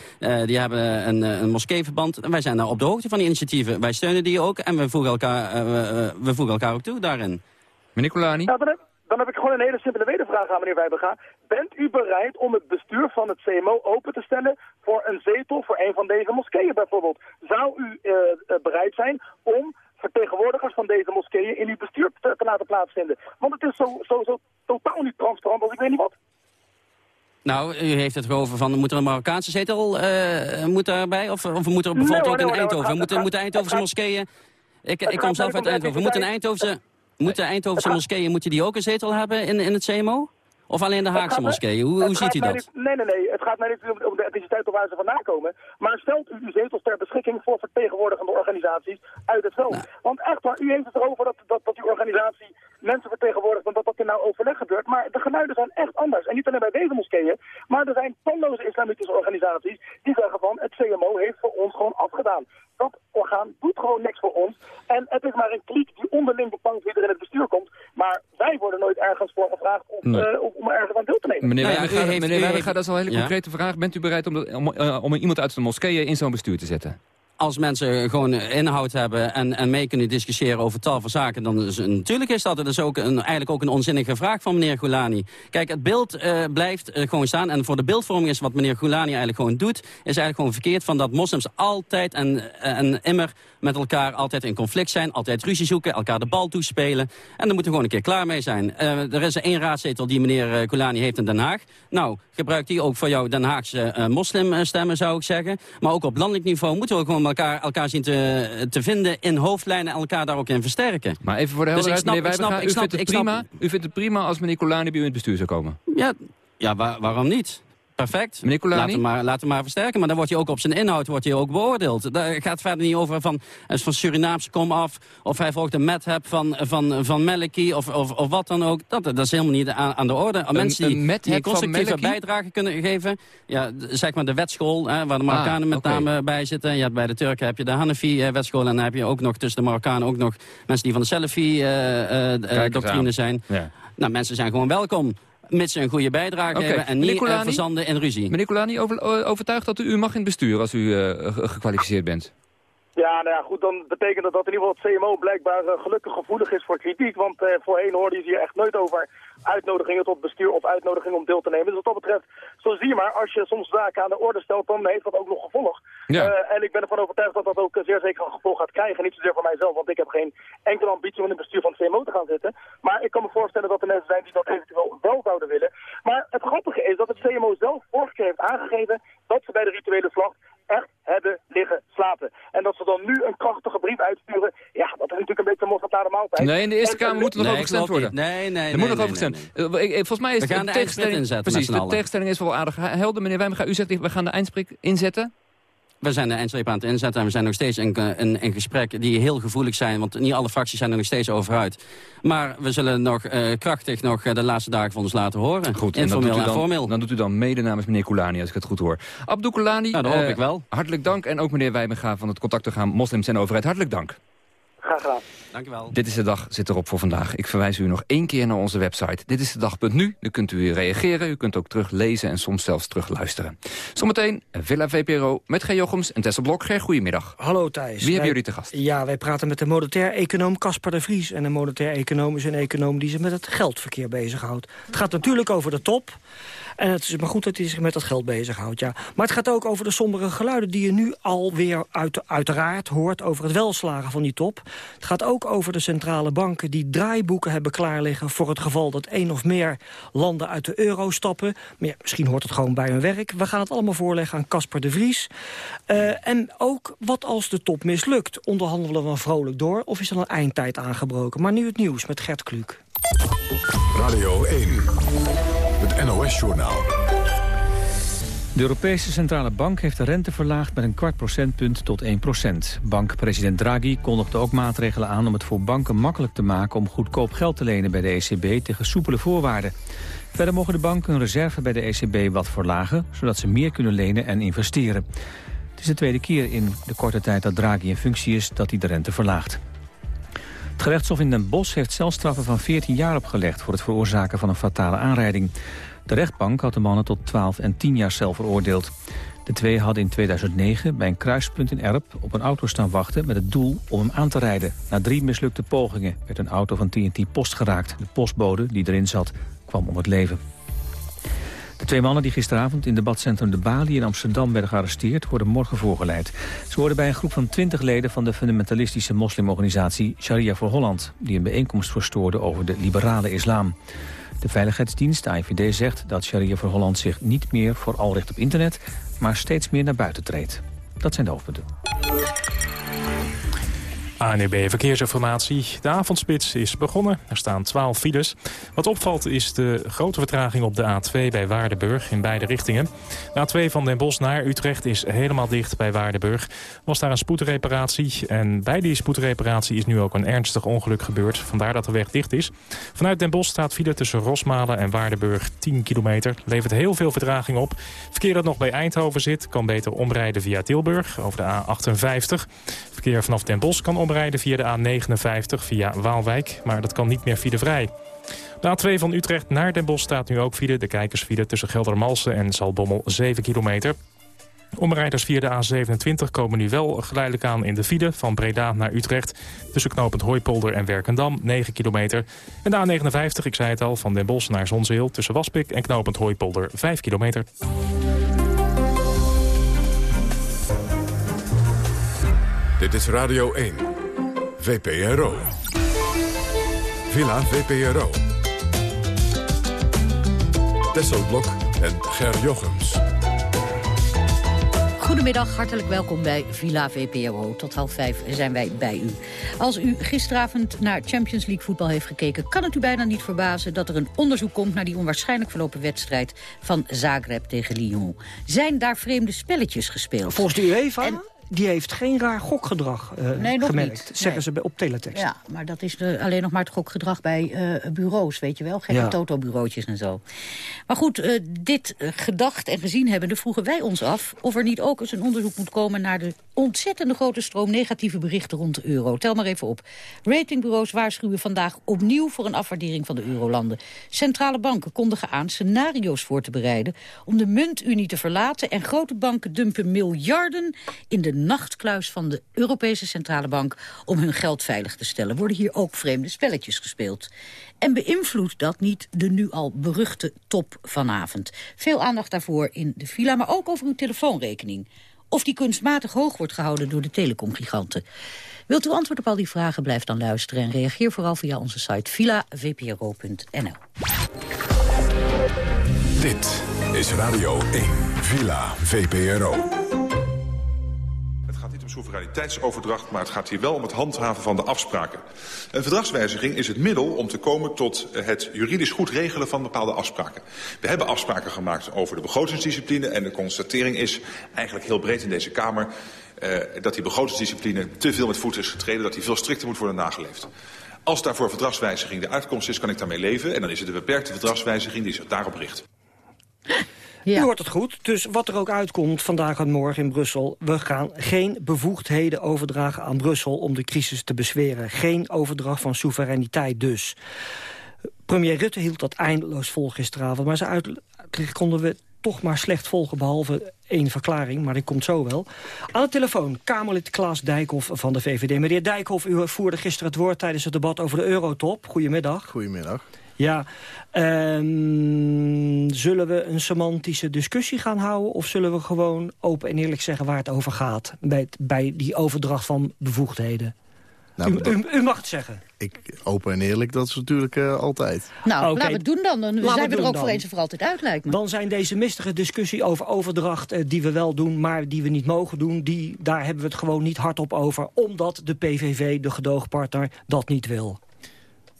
die hebben een, een moskeeverband. En wij zijn daar op de hoogte van die initiatieven. Wij steunen die ook en we voegen elkaar, we voegen elkaar ook toe daarin. Meneer Colani? Dan heb ik gewoon een hele simpele wedervraag aan meneer Wijbega. Bent u bereid om het bestuur van het CMO open te stellen voor een zetel voor een van deze moskeeën bijvoorbeeld? Zou u uh, bereid zijn om vertegenwoordigers van deze moskeeën in uw bestuur te, te laten plaatsvinden? Want het is zo, zo, zo totaal niet transparant als ik weet niet wat. Nou, u heeft het over van, moet er een Marokkaanse zetel uh, moet daarbij? Of, of moet er bijvoorbeeld nee, ook in Eindhoven? Moeten moet Eindhovense moskeeën... Ik, ik kom zelf uit Eindhoven. Moet een Eindhovense... Moeten Eindhovense moskeeën moeten die ook een zetel hebben in, in het CMO? Of alleen de Haagse moskeeën? Hoe, hoe ziet u dat? nee, nee, nee. Het gaat mij niet om de etniciteit of waar ze vandaan komen. Maar stelt u uw zetels ter beschikking voor vertegenwoordigende organisaties uit het veld. Nou. Want echt waar, u heeft het erover dat, dat, dat uw organisatie mensen vertegenwoordigt en dat dat in nou overleg gebeurt. Maar de geluiden zijn echt anders. En niet alleen bij deze moskeeën, maar er zijn talloze islamitische organisaties die zeggen van het CMO heeft voor ons gewoon afgedaan. Dat orgaan doet gewoon niks voor ons. En het is maar een kliek die onderling bepaalt wie er in het bestuur komt. Maar wij worden nooit ergens voor gevraagd om, nee. uh, om ergens aan deel te nemen. Meneer nou meneer dat is al een hele concrete vraag. Bent u bereid om, om, uh, om iemand uit de moskeeën in zo'n bestuur te zetten? Als mensen gewoon inhoud hebben en, en mee kunnen discussiëren over tal van zaken... dan is natuurlijk is dat, dus ook een, eigenlijk ook een onzinnige vraag van meneer Goulani. Kijk, het beeld uh, blijft uh, gewoon staan. En voor de beeldvorming is wat meneer Goulani eigenlijk gewoon doet... is eigenlijk gewoon verkeerd van dat moslims altijd en, en immer met elkaar altijd in conflict zijn... altijd ruzie zoeken, elkaar de bal toespelen. En daar moeten we gewoon een keer klaar mee zijn. Er is één raadzetel die meneer Goulani heeft in Den Haag. Nou, gebruik die ook voor jouw Den Haagse moslimstemmen, zou ik zeggen. Maar ook op landelijk niveau moeten we gewoon elkaar, elkaar zien te, te vinden in hoofdlijnen... en elkaar daar ook in versterken. Maar even voor de dus helderheid, dus meneer u, vindt het prima, u vindt het prima als meneer Colani bij u in het bestuur zou komen? Ja, ja waar, waarom niet? Perfect. Meneer Laat hem, maar, laat hem maar versterken. Maar dan wordt hij ook op zijn inhoud wordt hij ook beoordeeld. Daar gaat verder niet over van, van Surinaamse kom af. Of hij volgt een heb van, van, van Melky of, of, of wat dan ook. Dat, dat is helemaal niet aan, aan de orde. Een, Mensen die, een die constructieve bijdrage kunnen geven. Ja, zeg maar de wetschool, hè, waar de Marokkanen ah, met name bij zitten. Ja, bij de Turken heb je de Hanafi-wetschool. En dan heb je ook nog tussen de Marokkanen ook nog mensen die van de Salafi-doctrine uh, uh, zijn. Ja. Nou, mensen zijn gewoon welkom mits ze een goede bijdrage okay. hebben en niet uh, verzanden in ruzie. Meneer Colani, over, overtuigd dat u, u mag in het bestuur als u uh, gekwalificeerd bent? Ja, nou ja, goed, dan betekent dat dat in ieder geval het CMO blijkbaar uh, gelukkig gevoelig is voor kritiek. Want uh, voorheen hoorde je hier echt nooit over uitnodigingen tot bestuur of uitnodigingen om deel te nemen. Dus wat dat betreft, zo zie je maar, als je soms zaken aan de orde stelt, dan heeft dat ook nog gevolg. Ja. Uh, en ik ben ervan overtuigd dat dat ook zeer zeker een gevolg gaat krijgen. Niet zozeer voor mijzelf, want ik heb geen enkele ambitie om in het bestuur van het CMO te gaan zitten. Maar ik kan me voorstellen dat er mensen zijn die dat eventueel wel zouden willen. Maar het grappige is dat het CMO zelf vorige keer heeft aangegeven dat ze bij de rituele vlag echt hebben liggen slapen. En dat ze dan nu een krachtige brief uitsturen, ja, dat is natuurlijk een beetje een mosterdklare maaltijd. Nee, in de Eerste Kamer moet er nog over gestemd worden. Nee, nee, Er moet nog over gestemd. Volgens mij is we gaan de, tegenstelling, inzetten precies, de tegenstelling is wel aardig helder. Meneer Wijmega, u zegt, we gaan de eindspreek inzetten. We zijn de eindstreep aan het inzetten en we zijn nog steeds in, in, in, gesprek die heel gevoelig zijn. Want niet alle fracties zijn er nog steeds over uit. Maar we zullen nog uh, krachtig nog de laatste dagen van ons laten horen. Goed, Informeel en, dan en formeel. Dan doet u dan mede namens meneer Koulani, als ik het goed hoor. Abdou Koulani, nou, dat hoop uh, ik wel. hartelijk dank. En ook meneer Wijmenga van het contactorgaan Moslims en Overheid. Hartelijk dank. Graag gedaan. Dank u wel. Dit is de dag, zit erop voor vandaag. Ik verwijs u nog één keer naar onze website. Dit is de dag.nu. Dan kunt u reageren. U kunt ook teruglezen en soms zelfs terugluisteren. Zometeen Villa VPRO met G. Jochems en Tessa Blok. G. goedemiddag. Hallo Thijs. Wie hebben jullie te gast? Ja, wij praten met de monetair econoom Caspar de Vries. En een monetair econoom is een econoom die zich met het geldverkeer bezighoudt. Het gaat natuurlijk over de top. En het is maar goed dat hij zich met dat geld bezighoudt, ja. Maar het gaat ook over de sombere geluiden die je nu alweer uit, uiteraard hoort... over het welslagen van die top. Het gaat ook over de centrale banken die draaiboeken hebben klaarliggen... voor het geval dat één of meer landen uit de euro stappen. Maar misschien hoort het gewoon bij hun werk. We gaan het allemaal voorleggen aan Casper de Vries. Uh, en ook wat als de top mislukt. Onderhandelen we vrolijk door of is er een eindtijd aangebroken? Maar nu het nieuws met Gert Kluk. Radio 1, het NOS-journaal. De Europese Centrale Bank heeft de rente verlaagd met een kwart procentpunt tot 1 procent. Bankpresident Draghi kondigde ook maatregelen aan om het voor banken makkelijk te maken om goedkoop geld te lenen bij de ECB tegen soepele voorwaarden. Verder mogen de banken hun reserve bij de ECB wat verlagen, zodat ze meer kunnen lenen en investeren. Het is de tweede keer in de korte tijd dat Draghi in functie is dat hij de rente verlaagt. Gerechtshof in Den Bosch heeft celstraffen van 14 jaar opgelegd... voor het veroorzaken van een fatale aanrijding. De rechtbank had de mannen tot 12 en 10 jaar cel veroordeeld. De twee hadden in 2009 bij een kruispunt in Erp op een auto staan wachten... met het doel om hem aan te rijden. Na drie mislukte pogingen werd een auto van TNT Post geraakt. De postbode die erin zat kwam om het leven. De twee mannen die gisteravond in debatcentrum De Bali in Amsterdam werden gearresteerd... worden morgen voorgeleid. Ze worden bij een groep van 20 leden van de fundamentalistische moslimorganisatie Sharia voor Holland... die een bijeenkomst verstoorde over de liberale islam. De Veiligheidsdienst, de IVD, zegt dat Sharia voor Holland zich niet meer vooral richt op internet... maar steeds meer naar buiten treedt. Dat zijn de hoofdpunten. ANEB Verkeersinformatie. De avondspits is begonnen. Er staan 12 files. Wat opvalt is de grote vertraging op de A2 bij Waardenburg in beide richtingen. De A2 van Den Bosch naar Utrecht is helemaal dicht bij Waardenburg. Was daar een spoedreparatie en bij die spoedreparatie is nu ook een ernstig ongeluk gebeurd. Vandaar dat de weg dicht is. Vanuit Den Bosch staat file tussen Rosmalen en Waardenburg 10 kilometer. Levert heel veel vertraging op. Verkeer dat nog bij Eindhoven zit kan beter omrijden via Tilburg over de A58. Verkeer vanaf Den Bosch kan omrijden via de A59 via Waalwijk, maar dat kan niet meer filevrij. De A2 van Utrecht naar Den Bosch staat nu ook file. De kijkersfile tussen Geldermalsen en Zalbommel 7 kilometer. Omrijders via de A27 komen nu wel geleidelijk aan in de file... van Breda naar Utrecht tussen knooppunt Hooipolder en Werkendam, 9 kilometer. En de A59, ik zei het al, van Den Bosch naar Zonzeel... tussen Waspik en knooppunt Hooipolder, 5 kilometer. Dit is Radio 1. VPRO. Villa VPRO. Tesselblok en Ger Jochems. Goedemiddag, hartelijk welkom bij Villa VPRO. Tot half vijf zijn wij bij u. Als u gisteravond naar Champions League voetbal heeft gekeken... kan het u bijna niet verbazen dat er een onderzoek komt... naar die onwaarschijnlijk verlopen wedstrijd van Zagreb tegen Lyon. Zijn daar vreemde spelletjes gespeeld? Volgens de UEFA? Die heeft geen raar gokgedrag uh, nee, nog gemerkt, niet. zeggen ze op teletext. Ja, maar dat is de, alleen nog maar het gokgedrag bij uh, bureaus, weet je wel. Gekke ja. toto-bureautjes en zo. Maar goed, uh, dit gedacht en gezien hebbende vroegen wij ons af... of er niet ook eens een onderzoek moet komen naar de ontzettende grote stroom negatieve berichten rond de euro. Tel maar even op. Ratingbureaus waarschuwen vandaag opnieuw voor een afwaardering van de eurolanden. Centrale banken kondigen aan scenario's voor te bereiden... om de muntunie te verlaten en grote banken dumpen miljarden in de nachtkluis van de Europese Centrale Bank... om hun geld veilig te stellen. Worden hier ook vreemde spelletjes gespeeld. En beïnvloedt dat niet de nu al beruchte top vanavond? Veel aandacht daarvoor in de villa, maar ook over uw telefoonrekening. Of die kunstmatig hoog wordt gehouden door de telecomgiganten. Wilt u antwoord op al die vragen, blijf dan luisteren... en reageer vooral via onze site villavpro.nl. Dit is Radio 1, Villa VPRO soevereiniteitsoverdracht... maar het gaat hier wel om het handhaven van de afspraken. Een verdragswijziging is het middel om te komen tot het juridisch goed regelen van bepaalde afspraken. We hebben afspraken gemaakt over de begrotingsdiscipline... en de constatering is eigenlijk heel breed in deze Kamer... Uh, dat die begrotingsdiscipline te veel met voet is getreden... dat die veel strikter moet worden nageleefd. Als daarvoor verdragswijziging de uitkomst is, kan ik daarmee leven... en dan is het een beperkte verdragswijziging die zich daarop richt. Ja. U hoort het goed. Dus wat er ook uitkomt vandaag en morgen in Brussel... we gaan geen bevoegdheden overdragen aan Brussel om de crisis te bezweren. Geen overdracht van soevereiniteit dus. Premier Rutte hield dat eindeloos vol gisteravond. Maar zijn uitleg konden we toch maar slecht volgen, behalve één verklaring, maar die komt zo wel. Aan de telefoon, Kamerlid Klaas Dijkhoff van de VVD. Meneer Dijkhoff, u voerde gisteren het woord tijdens het debat over de eurotop. Goedemiddag. Goedemiddag. Ja, um, zullen we een semantische discussie gaan houden... of zullen we gewoon open en eerlijk zeggen waar het over gaat... bij, bij die overdracht van bevoegdheden? Nou, u, u, mag het zeggen. Ik, open en eerlijk, dat is natuurlijk uh, altijd. Nou, laten we het doen dan. Dan zijn we, er ook voor eens en voor altijd uit, lijkt me. Dan zijn deze mistige discussie over overdracht... Uh, die we wel doen, maar die we niet mogen doen... Die, daar hebben we het gewoon niet hardop over... omdat de PVV, de gedoogpartner, dat niet wil.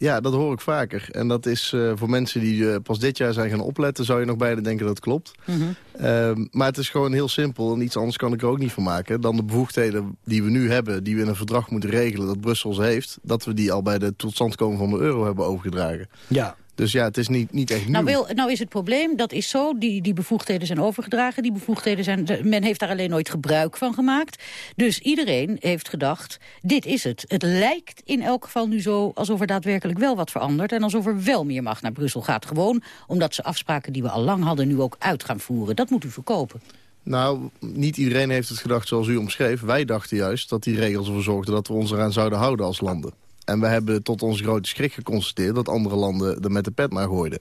Ja, dat hoor ik vaker. En dat is uh, voor mensen die uh, pas dit jaar zijn gaan opletten... zou je nog beide denken dat het klopt. Mm -hmm. uh, maar het is gewoon heel simpel. En iets anders kan ik er ook niet van maken. Dan de bevoegdheden die we nu hebben... die we in een verdrag moeten regelen dat Brussel heeft... dat we die al bij de totstandkoming van de euro hebben overgedragen. Ja. Dus ja, het is niet, niet echt nou, nieuw. Nou, nou is het probleem, dat is zo, die, die bevoegdheden zijn overgedragen. Die bevoegdheden zijn, men heeft daar alleen nooit gebruik van gemaakt. Dus iedereen heeft gedacht, dit is het. Het lijkt in elk geval nu zo alsof er daadwerkelijk wel wat verandert... en alsof er wel meer macht naar Brussel gaat. Gewoon omdat ze afspraken die we al lang hadden nu ook uit gaan voeren. Dat moet u verkopen. Nou, niet iedereen heeft het gedacht zoals u omschreef. Wij dachten juist dat die regels ervoor zorgden dat we ons eraan zouden houden als landen. En we hebben tot onze grote schrik geconstateerd... dat andere landen er met de pet naar gooiden.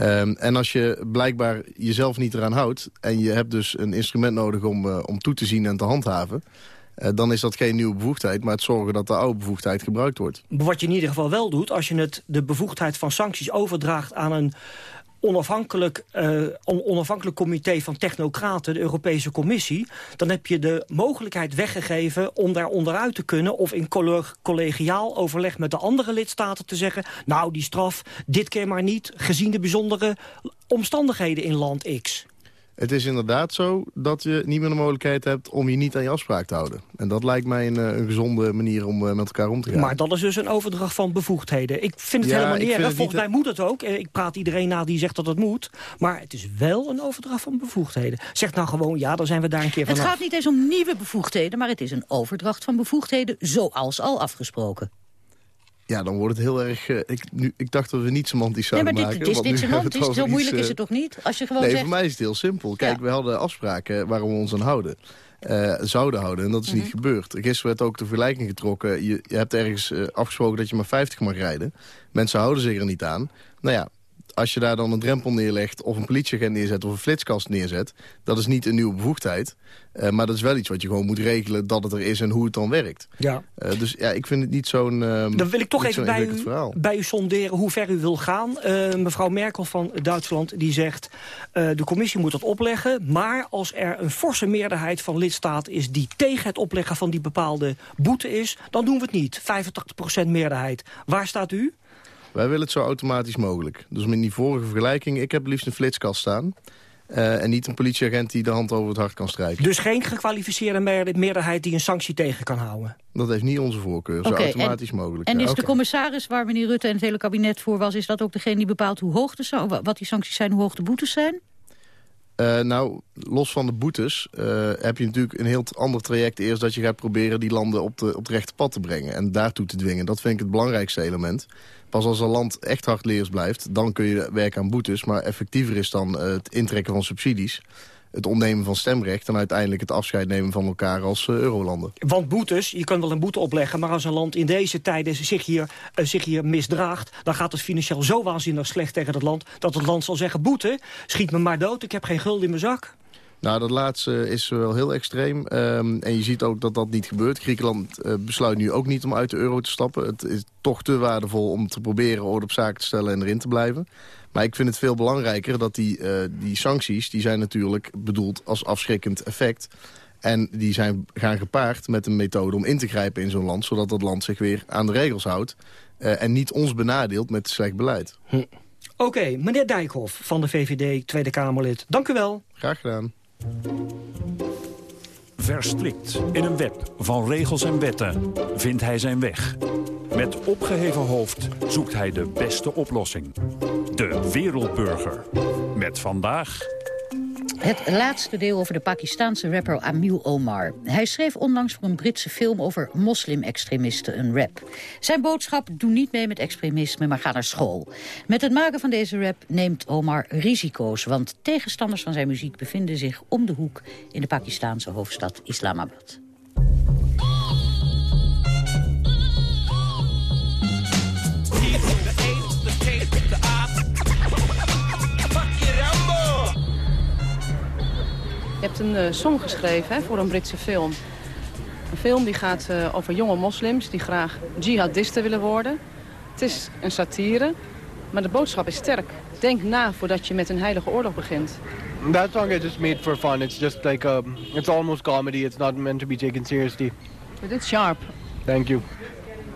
Um, en als je blijkbaar jezelf niet eraan houdt... en je hebt dus een instrument nodig om, uh, om toe te zien en te handhaven... Uh, dan is dat geen nieuwe bevoegdheid, maar het zorgen dat de oude bevoegdheid gebruikt wordt. Wat je in ieder geval wel doet, als je het, de bevoegdheid van sancties overdraagt aan een onafhankelijk, uh, onafhankelijk comité van technocraten, de Europese Commissie... dan heb je de mogelijkheid weggegeven om daar onderuit te kunnen... of in collegiaal overleg met de andere lidstaten te zeggen... nou, die straf, dit keer maar niet, gezien de bijzondere omstandigheden in land X. Het is inderdaad zo dat je niet meer de mogelijkheid hebt om je niet aan je afspraak te houden. En dat lijkt mij een, een gezonde manier om met elkaar om te gaan. Maar dat is dus een overdracht van bevoegdheden. Ik vind het ja, helemaal niet erg. Volgens mij moet het ook. Ik praat iedereen na die zegt dat het moet. Maar het is wel een overdracht van bevoegdheden. Zeg nou gewoon, ja, dan zijn we daar een keer van Het gaat niet eens om nieuwe bevoegdheden, maar het is een overdracht van bevoegdheden zoals al afgesproken. Ja, dan wordt het heel erg... Uh, ik, nu, ik dacht dat we niet semantisch zouden nee, maar dit, maken. Dit is dit semantisch, zo moeilijk is het toch niet? Als je gewoon nee, zegt... voor mij is het heel simpel. Kijk, ja. we hadden afspraken waar we ons aan houden. Uh, zouden houden. En dat is mm -hmm. niet gebeurd. Gisteren werd ook de vergelijking getrokken. Je, je hebt ergens uh, afgesproken dat je maar 50 mag rijden. Mensen houden zich er niet aan. Nou ja, als je daar dan een drempel neerlegt of een politieagent neerzet of een flitskast neerzet... dat is niet een nieuwe bevoegdheid. Uh, maar dat is wel iets wat je gewoon moet regelen dat het er is en hoe het dan werkt. Ja. Uh, dus ja, ik vind het niet zo'n uh, Dan wil ik toch even bij u, bij u sonderen hoe ver u wil gaan. mevrouw Merkel van Duitsland die zegt... de commissie moet dat opleggen, maar als er een forse meerderheid van lidstaten is... die tegen het opleggen van die bepaalde boete is, dan doen we het niet. 85% meerderheid. Waar staat u? Wij willen het zo automatisch mogelijk. Dus met die vorige vergelijking, ik heb liefst een flitskast staan. Uh, en niet een politieagent die de hand over het hart kan strijken. Dus geen gekwalificeerde meerderheid die een sanctie tegen kan houden? Dat heeft niet onze voorkeur, zo okay, automatisch en, mogelijk. En ja. is okay. de commissaris waar meneer Rutte en het hele kabinet voor was... is dat ook degene die bepaalt hoe hoog de, wat die sancties zijn, hoe hoog de boetes zijn? Uh, nou, los van de boetes uh, heb je natuurlijk een heel ander traject eerst... dat je gaat proberen die landen op, de, op het rechte pad te brengen. En daartoe te dwingen. Dat vind ik het belangrijkste element. Pas als een land echt hardleers blijft, dan kun je werken aan boetes. Maar effectiever is dan uh, het intrekken van subsidies het ontnemen van stemrecht... en uiteindelijk het afscheid nemen van elkaar als uh, eurolanden. Want boetes, je kan wel een boete opleggen... maar als een land in deze tijden zich hier, uh, zich hier misdraagt... dan gaat het financieel zo waanzinnig slecht tegen het land... dat het land zal zeggen, boete, schiet me maar dood... ik heb geen guld in mijn zak. Nou, dat laatste is wel heel extreem. Um, en je ziet ook dat dat niet gebeurt. Griekenland uh, besluit nu ook niet om uit de euro te stappen. Het is toch te waardevol om te proberen orde op zaken te stellen en erin te blijven. Maar ik vind het veel belangrijker dat die, uh, die sancties... die zijn natuurlijk bedoeld als afschrikkend effect... En die zijn, gaan gepaard met een methode om in te grijpen in zo'n land... zodat dat land zich weer aan de regels houdt... Uh, en niet ons benadeelt met slecht beleid. Hm. Oké, okay, meneer Dijkhoff van de VVD, Tweede Kamerlid. Dank u wel. Graag gedaan. Verstrikt in een web van regels en wetten vindt hij zijn weg. Met opgeheven hoofd zoekt hij de beste oplossing. De wereldburger. Met vandaag... Het laatste deel over de Pakistanse rapper Amil Omar. Hij schreef onlangs voor een Britse film over moslim-extremisten een rap. Zijn boodschap, doe niet mee met extremisme, maar ga naar school. Met het maken van deze rap neemt Omar risico's... want tegenstanders van zijn muziek bevinden zich om de hoek... in de Pakistanse hoofdstad Islamabad. Een uh, song geschreven hè, voor een Britse film. Een film die gaat uh, over jonge moslims die graag jihadisten willen worden. Het is een satire, maar de boodschap is sterk. Denk na voordat je met een heilige oorlog begint. That song I just made for fun. It's just like a, um, it's almost comedy. It's not meant to be taken seriously. But it's sharp. Thank you.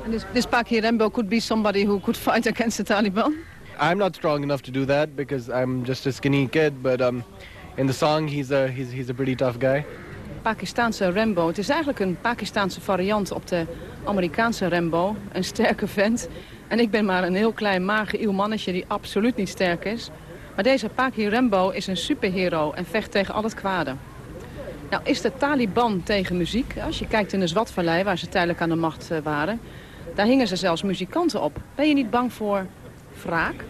And this, this Paki Rembo could be somebody who could fight against the Taliban? I'm not strong enough to do that because I'm just a skinny kid. But um, in the song, he's a, he's, he's a pretty tough guy. Pakistaanse Rambo. Het is eigenlijk een Pakistaanse variant op de Amerikaanse Rambo. Een sterke vent. En ik ben maar een heel klein mager ieuw mannetje die absoluut niet sterk is. Maar deze Paki Rambo is een superhero en vecht tegen al het kwade. Nou, is de Taliban tegen muziek? Als je kijkt in de Zwatvallei, waar ze tijdelijk aan de macht eh, waren... daar hingen ze zelfs muzikanten op. Ben je niet bang voor wraak?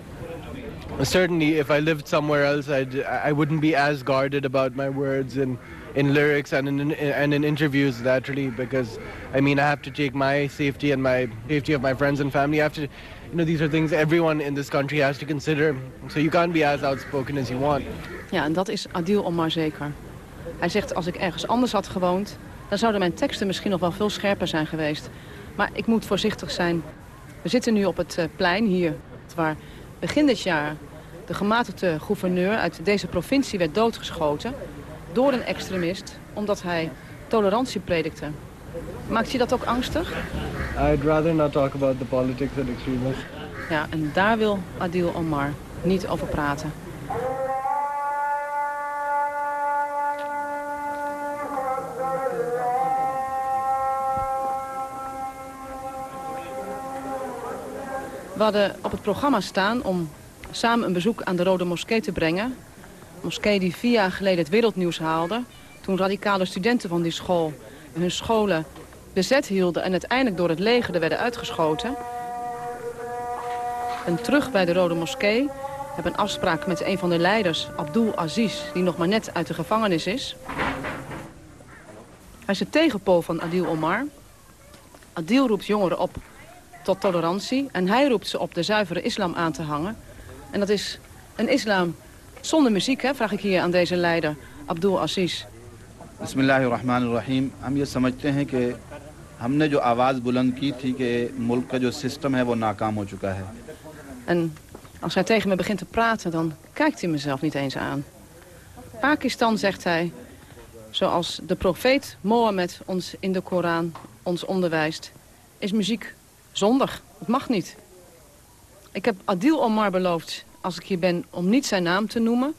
Certainly, if I lived somewhere else, I'd, I wouldn't be as guarded about my words and in lyrics and in, and in interviews naturally because I mean I have to take my safety and my safety of my friends and family. I have to, you know, these are things everyone in this country has to consider. So you can't be as outspoken as you want. Ja, en dat is Adil Omar zeker. Hij zegt als ik ergens anders had gewoond, dan zouden mijn teksten misschien nog wel veel scherper zijn geweest. Maar ik moet voorzichtig zijn. We zitten nu op het eh, plein hier, waar begin dit jaar de gematigde gouverneur uit deze provincie werd doodgeschoten door een extremist, omdat hij tolerantie predikte. Maakt je dat ook angstig? I'd rather not talk about the politics of extremists. Ja, en daar wil Adil Omar niet over praten. We hadden op het programma staan om samen een bezoek aan de Rode Moskee te brengen moskee die vier jaar geleden het wereldnieuws haalde... toen radicale studenten van die school hun scholen bezet hielden... en uiteindelijk door het leger er werden uitgeschoten. En terug bij de Rode Moskee hebben een afspraak met een van de leiders, Abdul Aziz... die nog maar net uit de gevangenis is. Hij is de tegenpool van Adil Omar. Adil roept jongeren op tot tolerantie... en hij roept ze op de zuivere islam aan te hangen. En dat is een islam zonder muziek, hè, vraag ik hier aan deze leider, Abdul Aziz. Bismillahirrahmanirrahim. हम ये समझते हैं कि हमने जो आवाज़ बुलंद की थी कि मुल्क का जो सिस्टम है वो नाकाम हो चुका है. En als hij tegen me begint te praten, dan kijkt hij mezelf niet eens aan. Pakistan, zegt hij, zoals de profeet Mohammed ons in de Koran ons onderwijst, is muziek zondig. Het mag niet. Ik heb Adil Omar beloofd als ik hier ben om niet zijn naam te noemen...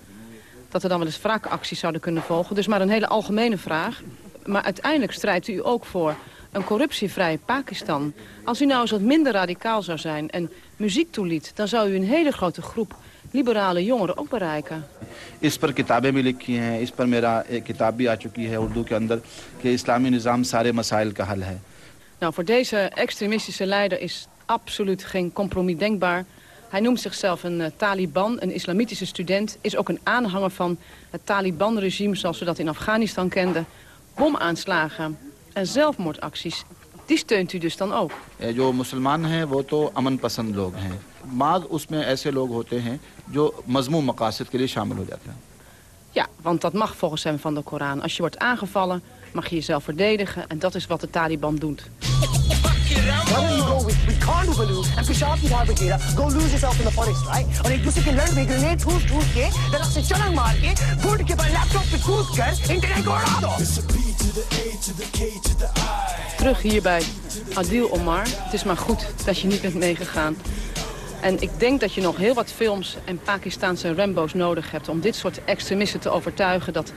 dat er dan wel eens wraakacties zouden kunnen volgen. Dus maar een hele algemene vraag. Maar uiteindelijk strijdt u ook voor een corruptievrij Pakistan. Als u nou eens wat minder radicaal zou zijn en muziek toeliet... dan zou u een hele grote groep liberale jongeren ook bereiken. इस पर किताबें भी लिखी हैं इस पर मेरा एक किताब भी आ चुकी है उर्दू के अंदर कि इस्लामी निज़ाम सारे मसाइल का हल है Nou, voor deze extremistische leider is absoluut geen compromis denkbaar. Hij noemt zichzelf een eh, Taliban, een islamitische student... is ook een aanhanger van het Taliban-regime zoals we dat in Afghanistan kenden. Bomaanslagen en zelfmoordacties, die steunt u dus dan ook? Eh, jo musulman zijn, wo to amanpasand log hain. Maar usme aise log hote hain jo maqasid ke liye shamil ho jate hain. Ja, want dat mag volgens hem van de Koran. Als je wordt aangevallen, mag je jezelf verdedigen. En dat is wat de Taliban doet. Terug hier bij Adil Omar. Het is maar goed dat je niet bent meegegaan. En ik denk dat je nog heel wat films en Pakistaanse Rambo's nodig hebt... om dit soort extremisten te overtuigen dat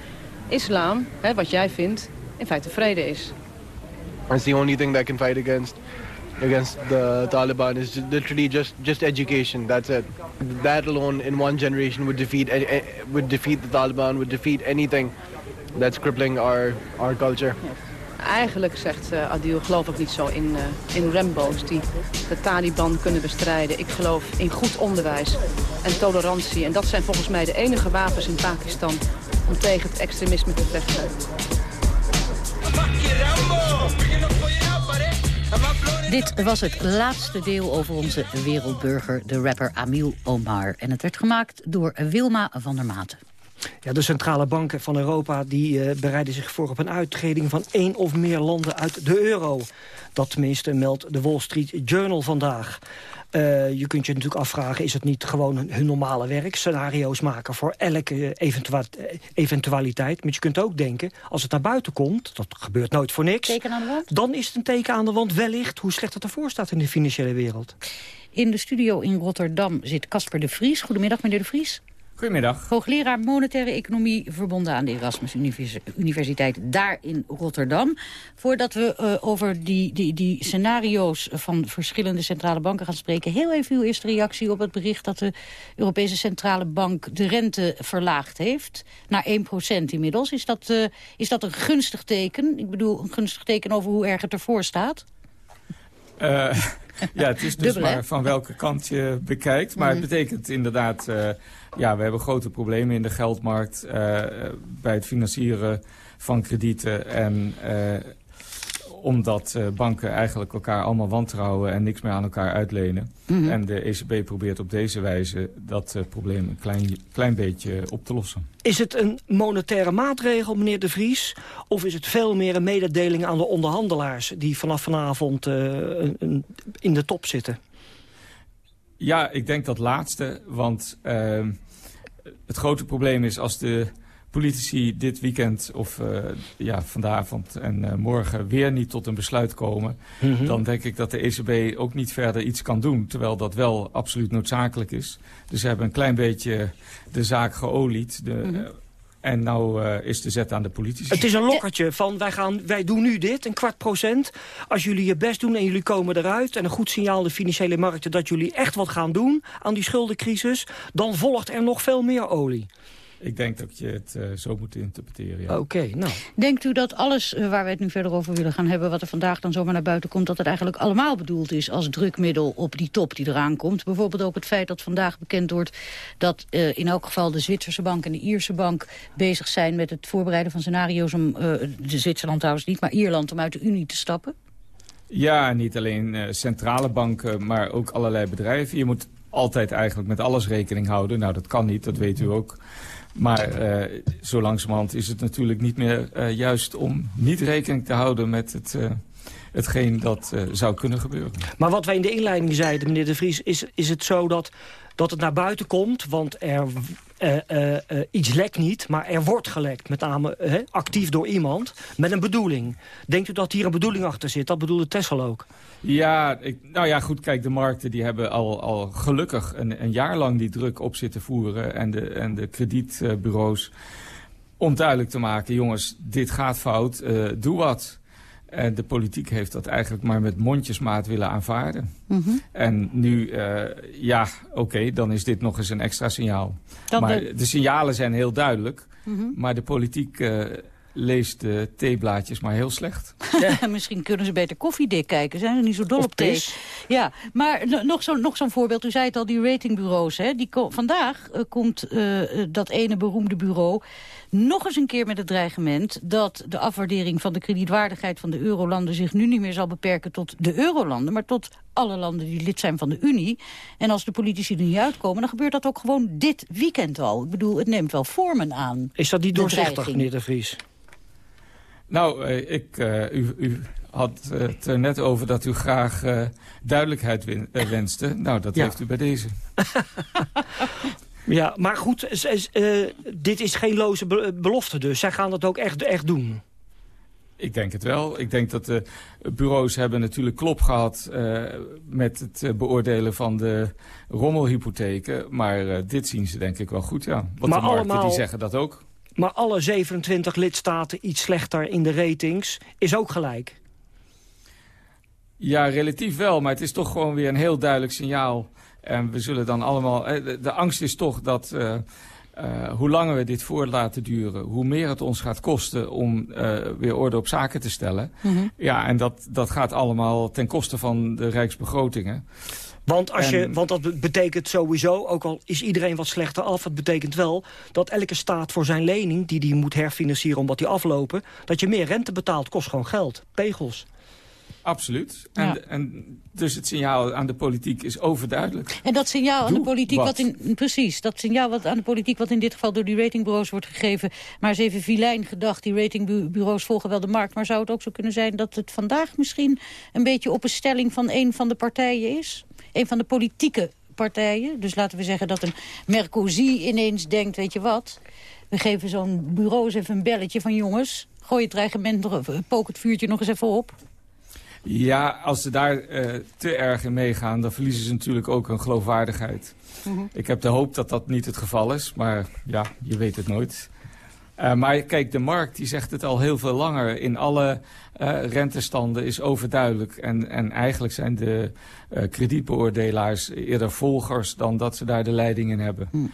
islam, hè, wat jij vindt in feite vrede is. It's the only thing that can fight against against the Taliban is literally just just education. That's it. That alone in one generation would defeat would defeat the Taliban, would defeat anything that's crippling our our culture. Eigenlijk, zegt uh, Adil, geloof ik niet zo in, uh, in Rambo's die de Taliban kunnen bestrijden. Ik geloof in goed onderwijs en tolerantie. En dat zijn volgens mij de enige wapens in Pakistan om tegen het extremisme te vechten. Dit was het laatste deel over onze wereldburger, de rapper Amil Omar. En het werd gemaakt door Wilma van der Maten. Ja, de centrale banken van Europa die, uh, bereiden zich voor op een uittreding van één of meer landen uit de euro. Dat tenminste meldt de Wall Street Journal vandaag. Uh, je kunt je natuurlijk afvragen, is het niet gewoon hun normale werk? Scenario's maken voor elke eventualiteit. Maar je kunt ook denken, als het naar buiten komt... dat gebeurt nooit voor niks... Teken aan de wand? Dan is het een teken aan de wand wellicht hoe slecht het ervoor staat in de financiële wereld. In de studio in Rotterdam zit Casper de Vries. Goedemiddag, meneer de Vries. Goedemiddag. Hoogleraar Monetaire Economie verbonden aan de Erasmus Universiteit daar in Rotterdam. Voordat we uh, over die, die, die scenario's van verschillende centrale banken gaan spreken... heel even uw eerste reactie op het bericht dat de Europese Centrale Bank de rente verlaagd heeft. Naar 1% inmiddels. Is dat, uh, is dat een gunstig teken? Ik bedoel, een gunstig teken over hoe erg het ervoor staat? Uh, ja, het is dus maar van welke kant je bekijkt. Maar het mhm. betekent inderdaad... Uh, ja, we hebben grote problemen in de geldmarkt... Uh, bij het financieren van kredieten. En omdat uh, banken eigenlijk elkaar allemaal wantrouwen en niks meer aan elkaar uitlenen. Mm -hmm. En de ECB probeert op deze wijze dat uh, probleem een klein, klein beetje op te lossen. Is het een monetaire maatregel, meneer De Vries? Of is het veel meer een mededeling aan de onderhandelaars... die vanaf vanavond uh, een, in de top zitten? Ja, ik denk dat laatste, want ehm, het grote probleem is als de politici dit weekend of uh, ja, vanavond en uh, morgen weer niet tot een besluit komen... Mm -hmm. dan denk ik dat de ECB ook niet verder iets kan doen. Terwijl dat wel absoluut noodzakelijk is. Dus ze hebben een klein beetje de zaak geolied. De, mm -hmm. En nou uh, is de zet aan de politici. Het is een lokkertje van wij, gaan, wij doen nu dit, een kwart procent. Als jullie je best doen en jullie komen eruit... en een goed signaal de financiële markten dat jullie echt wat gaan doen... aan die schuldencrisis, dan volgt er nog veel meer olie. Ik denk dat je het uh, zo moet interpreteren. Ja. Oké, okay, nou. Denkt u dat alles uh, waar we het nu verder over willen gaan hebben... wat er vandaag dan zomaar naar buiten komt... dat het eigenlijk allemaal bedoeld is als drukmiddel op die top die eraan komt? Bijvoorbeeld ook het feit dat vandaag bekend wordt... dat uh, in elk geval de Zwitserse bank en de Ierse bank bezig zijn... met het voorbereiden van scenario's om, de Zwitserland trouwens niet... maar Ierland om uit de Unie te stappen? Ja, niet alleen centrale banken, maar ook allerlei bedrijven. Je moet altijd eigenlijk met alles rekening houden. Nou, dat kan niet, dat weet u ook. Maar uh, zo langzamerhand is het natuurlijk niet meer uh, juist om niet rekening te houden met het, uh, hetgeen dat zou kunnen gebeuren. Maar wat wij in de inleiding zeiden, meneer De Vries, is, is het zo dat, dat het naar buiten komt, want er uh, uh, uh, iets lekt niet, maar er wordt gelekt. Met name actief door iemand, met een bedoeling. Denkt u dat hier een bedoeling achter zit? Dat bedoelde Tessel ook. Ja, ik, nou ja, goed, kijk, de markten die hebben al, al gelukkig een, een jaar lang die druk op zitten voeren. En de, en de kredietbureaus om duidelijk te maken, jongens, dit gaat fout, doe wat. En de politiek heeft dat eigenlijk maar met mondjesmaat willen aanvaarden. Mm -hmm. En nu, uh, ja, oké, okay, dan is dit nog eens een extra signaal. Dat maar de... de... signalen zijn heel duidelijk. Mm -hmm. Maar de politiek uh, leest de theeblaadjes maar heel slecht. Ja, misschien kunnen ze beter koffiedik kijken. Zijn ze niet zo dol of op thee? Ja, maar nog zo'n nog zo'n voorbeeld. U zei het al, die ratingbureaus. Hè, die vandaag uh, komt dat ene beroemde bureau nog eens een keer met het dreigement dat de afwaardering van de kredietwaardigheid van de eurolanden zich nu niet meer zal beperken tot de eurolanden, maar tot alle landen die lid zijn van de Unie. En als de politici er niet uitkomen, dan gebeurt dat ook gewoon dit weekend al. Ik bedoel, het neemt wel vormen aan. Is dat niet doorzichtig, meneer de Vries? Nou, uh, ik, uh, u, u, had het er net over dat u graag uh, duidelijkheid win, wenste. Nou, dat ja. heeft u bij deze. Ja, maar goed, uh, dit is geen loze belofte dus. Zij gaan dat ook echt, echt doen. Ik denk het wel. Ik denk dat de bureaus hebben natuurlijk klop gehad uh, met het beoordelen van de rommelhypotheken. Maar uh, dit zien ze denk ik wel goed, ja. Want maar de markten allemaal, die zeggen dat ook. Maar alle 27 lidstaten iets slechter in de ratings is ook gelijk. Ja, relatief wel. Maar het is toch gewoon weer een heel duidelijk signaal en we zullen dan allemaal... Eh, de, angst is toch dat... Uh, uh, hoe langer we dit voor laten duren, hoe meer het ons gaat kosten om uh, weer orde op zaken te stellen. Mm -hmm. Ja, en dat, dat gaat allemaal ten koste van de rijksbegrotingen. Want, als je, want dat betekent sowieso, ook al is iedereen wat slechter af... het betekent wel dat elke staat voor zijn lening... die die moet herfinancieren omdat die aflopen... dat je meer rente betaalt, kost gewoon geld, pegels. Absoluut. En, en, dus het signaal aan de politiek is overduidelijk. En dat signaal aan de politiek wat. in precies, dat signaal wat aan de politiek wat in dit geval door die ratingbureaus wordt gegeven, maar eens even vilijn gedacht, die ratingbureaus volgen wel de markt, maar zou het ook zo kunnen zijn dat het vandaag misschien een beetje op een stelling van een van de partijen is? Een van de politieke partijen. Dus laten we zeggen dat een Mercosi ineens denkt, weet je wat, we geven zo'n bureau eens even een belletje van jongens, gooi het dreigement, pook het vuurtje nog eens even op. Ja, als ze daar uh, te erg in meegaan, dan verliezen ze natuurlijk ook een geloofwaardigheid. Mm -hmm. Ik heb de hoop dat dat niet het geval is, maar ja, je weet het nooit. Uh, maar kijk, de markt die zegt het al heel veel langer. In alle uh, rentestanden is overduidelijk. En, en eigenlijk zijn de uh, kredietbeoordelaars eerder volgers... dan dat ze daar de leiding in hebben. Hmm.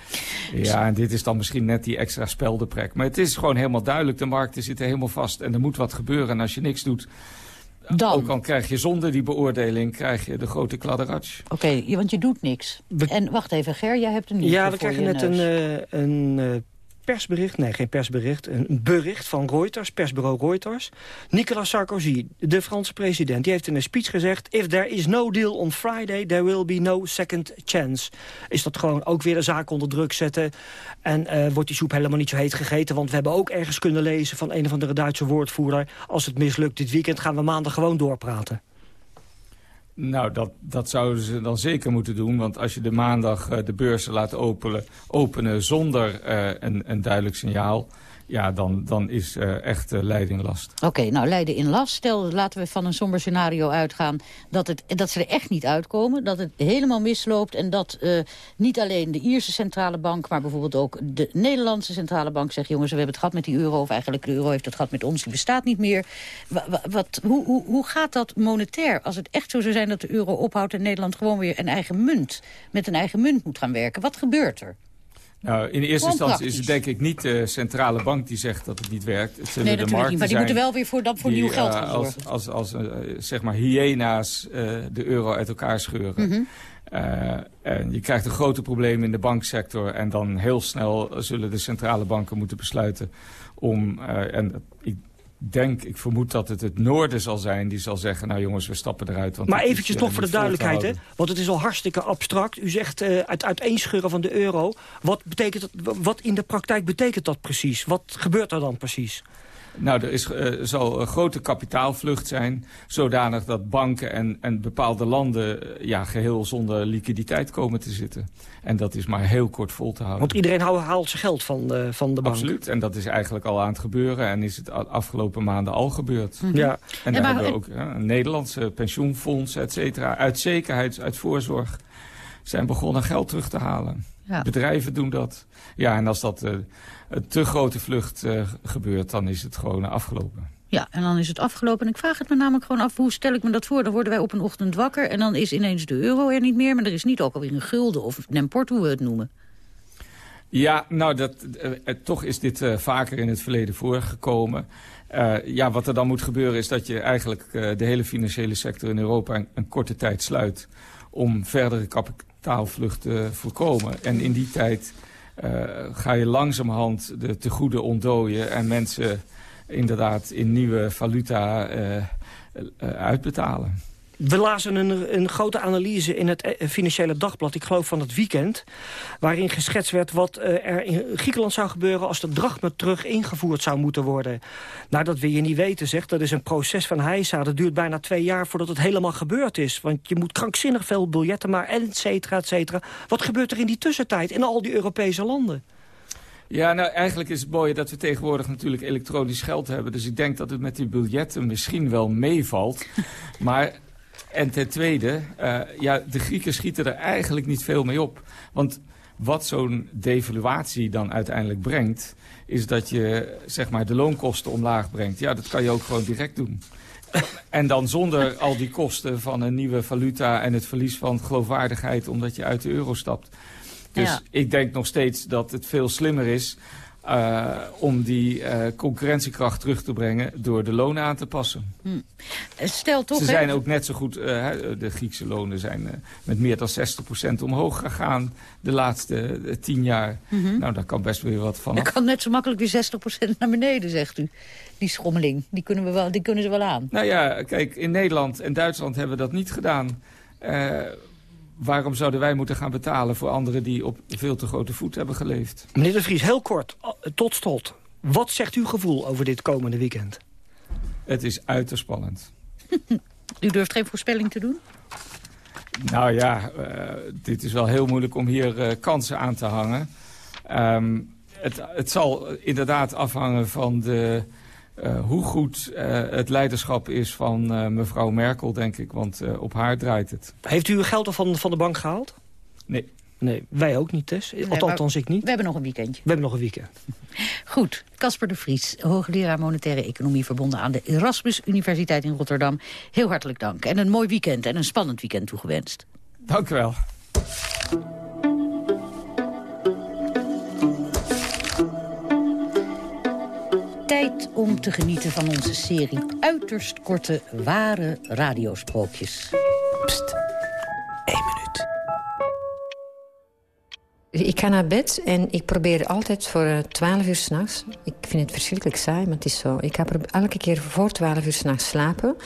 Ja, en dit is dan misschien net die extra speldenprek. Maar het is gewoon helemaal duidelijk. De markten zitten helemaal vast en er moet wat gebeuren. En als je niks doet... Dan. Ook al krijg je zonder die beoordeling krijg je de grote kladderatsch. Oké, okay, want je doet niks. En wacht even, Ger, jij hebt een Ja, we krijgen net een, uh, een uh, persbericht, nee geen persbericht, een bericht van Reuters, persbureau Reuters. Nicolas Sarkozy, de Franse president, die heeft in een speech gezegd... if there is no deal on Friday, there will be no second chance. Is dat gewoon ook weer een zaak onder druk zetten... en uh, wordt die soep helemaal niet zo heet gegeten... want we hebben ook ergens kunnen lezen van een of andere Duitse woordvoerder... als het mislukt dit weekend gaan we maandag gewoon doorpraten. Nou, dat, dat zouden ze dan zeker moeten doen. Want als je de maandag uh, de beurzen laat openen, openen zonder uh, een, een duidelijk signaal ja, dan, dan is uh, echt uh, leiding last. Oké, nou leiden in last. Stel, laten we van een somber scenario uitgaan... Dat, het, dat ze er echt niet uitkomen, dat het helemaal misloopt... en dat uh, niet alleen de Ierse centrale bank... maar bijvoorbeeld ook de Nederlandse centrale bank zegt... jongens, we hebben het gehad met die euro... of eigenlijk de euro heeft het gehad met ons, die bestaat niet meer. Wat, hoe, hoe, hoe gaat dat monetair? Als het echt zo zou zijn dat de euro ophoudt... en Nederland gewoon weer een eigen munt... met een eigen munt moet gaan werken, wat gebeurt er? Nou, in eerste instantie is het denk ik niet de centrale bank die zegt dat het niet werkt. Het nee, de markten niet, maar die moeten wel weer voor, dat voor nieuw geld gaan zorgen. Als, als, als uh, zeg maar hyena's uh, de euro uit elkaar scheuren. Mm -hmm. uh, en je krijgt een grote probleem in de banksector. En dan heel snel zullen de centrale banken moeten besluiten om... en ik denk, ik vermoed dat het het noorden zal zijn... die zal zeggen, nou jongens, we stappen eruit. Want maar eventjes toch voor de duidelijkheid, hè? Want het is al hartstikke abstract. U zegt uh, het uiteenscheuren van de euro. Wat, betekent dat, wat in de praktijk betekent dat precies? Wat gebeurt er dan precies? Nou, er is, uh, zal een grote kapitaalvlucht zijn... zodanig dat banken en, en bepaalde landen uh, ja, geheel zonder liquiditeit komen te zitten. En dat is maar heel kort vol te houden. Want iedereen haalt zijn geld van, uh, van de bank. Absoluut, en dat is eigenlijk al aan het gebeuren... en is het afgelopen maanden al gebeurd. Mm -hmm. ja. En daar hebben we ook ja, een Nederlandse pensioenfonds, et cetera... uit zekerheid, uit voorzorg... zijn begonnen geld terug te halen. Ja. Bedrijven doen dat. Ja, en als dat uh, een te grote vlucht uh, gebeurt, dan is het gewoon afgelopen. Ja, en dan is het afgelopen. En ik vraag het me namelijk gewoon af, hoe stel ik me dat voor? Dan worden wij op een ochtend wakker en dan is ineens de euro er niet meer... maar er is niet ook alweer een gulden of Nemport, hoe we het noemen. Ja, nou, dat, uh, toch is dit vaker in het verleden voorgekomen. Uh, ja, wat er dan moet gebeuren is dat je eigenlijk de hele financiële sector in Europa... een, een korte tijd sluit om verdere kapitaalvluchten voorkomen. En in die tijd ga je langzamerhand de tegoeden ontdooien... en mensen inderdaad in nieuwe valuta uh, uh, uitbetalen. We lazen een, grote analyse in het Financiële Dagblad, ik geloof van het weekend... waarin geschetst werd wat er in Griekenland zou gebeuren... als de drachme terug ingevoerd zou moeten worden. Nou, dat wil je niet weten, zegt. Dat is een proces van heisa. Dat duurt bijna twee jaar voordat het helemaal gebeurd is. Want je moet krankzinnig veel biljetten maar, et cetera, et cetera. Wat gebeurt er in die tussentijd in al die Europese landen? Ja, nou eigenlijk is het mooie dat we tegenwoordig natuurlijk elektronisch geld hebben. Dus ik denk dat het met die biljetten misschien wel meevalt. maar en ten tweede, uh, ja, de Grieken schieten er eigenlijk niet veel mee op. Want wat zo'n devaluatie dan uiteindelijk brengt... is dat je zeg maar, de loonkosten omlaag brengt. Ja, dat kan je ook gewoon direct doen. en dan zonder al die kosten van een nieuwe valuta... en het verlies van geloofwaardigheid omdat je uit de euro stapt. Dus ja. ik denk nog steeds dat het veel slimmer is Uh, om die uh, concurrentiekracht terug te brengen door de lonen aan te passen. Hm. Stel toch... Ze zijn ook net zo goed, uh, de Griekse lonen zijn met meer dan 60% omhoog gegaan de laatste tien jaar. Mm -hmm. Nou, daar kan best weer wat van. Dat kan net zo makkelijk weer 60% naar beneden, zegt u. Die schommeling, die kunnen, we wel, die kunnen ze wel aan. Nou ja, kijk, in Nederland en Duitsland hebben we dat niet gedaan waarom zouden wij moeten gaan betalen voor anderen die op veel te grote voet hebben geleefd? Meneer de Vries, heel kort, tot slot. Wat zegt uw gevoel over dit komende weekend? Het is uiterst spannend. U durft geen voorspelling te doen? Nou ja, uh, dit is wel heel moeilijk om hier uh, kansen aan te hangen. Um, het, het zal inderdaad afhangen van de uh, hoe goed uh, het leiderschap is van uh, mevrouw Merkel, denk ik. Want op haar draait het. Heeft u uw geld al van, van de bank gehaald? Nee. Nee, wij ook niet, Tess. Nee, Althans, ik niet. We hebben nog een weekendje. We hebben nog een weekend. Goed. Casper de Vries, hoogleraar monetaire economie... verbonden aan de Erasmus Universiteit in Rotterdam. Heel hartelijk dank. En een mooi weekend en een spannend weekend toegewenst. Dank u wel. Tijd om te genieten van onze serie uiterst korte, ware radiosprookjes. Pst, één minuut. Ik ga naar bed en ik probeer altijd voor 12 uur s'nachts. Ik vind het verschrikkelijk saai, maar het is zo. Ik ga elke keer voor 12 uur s'nachts slapen.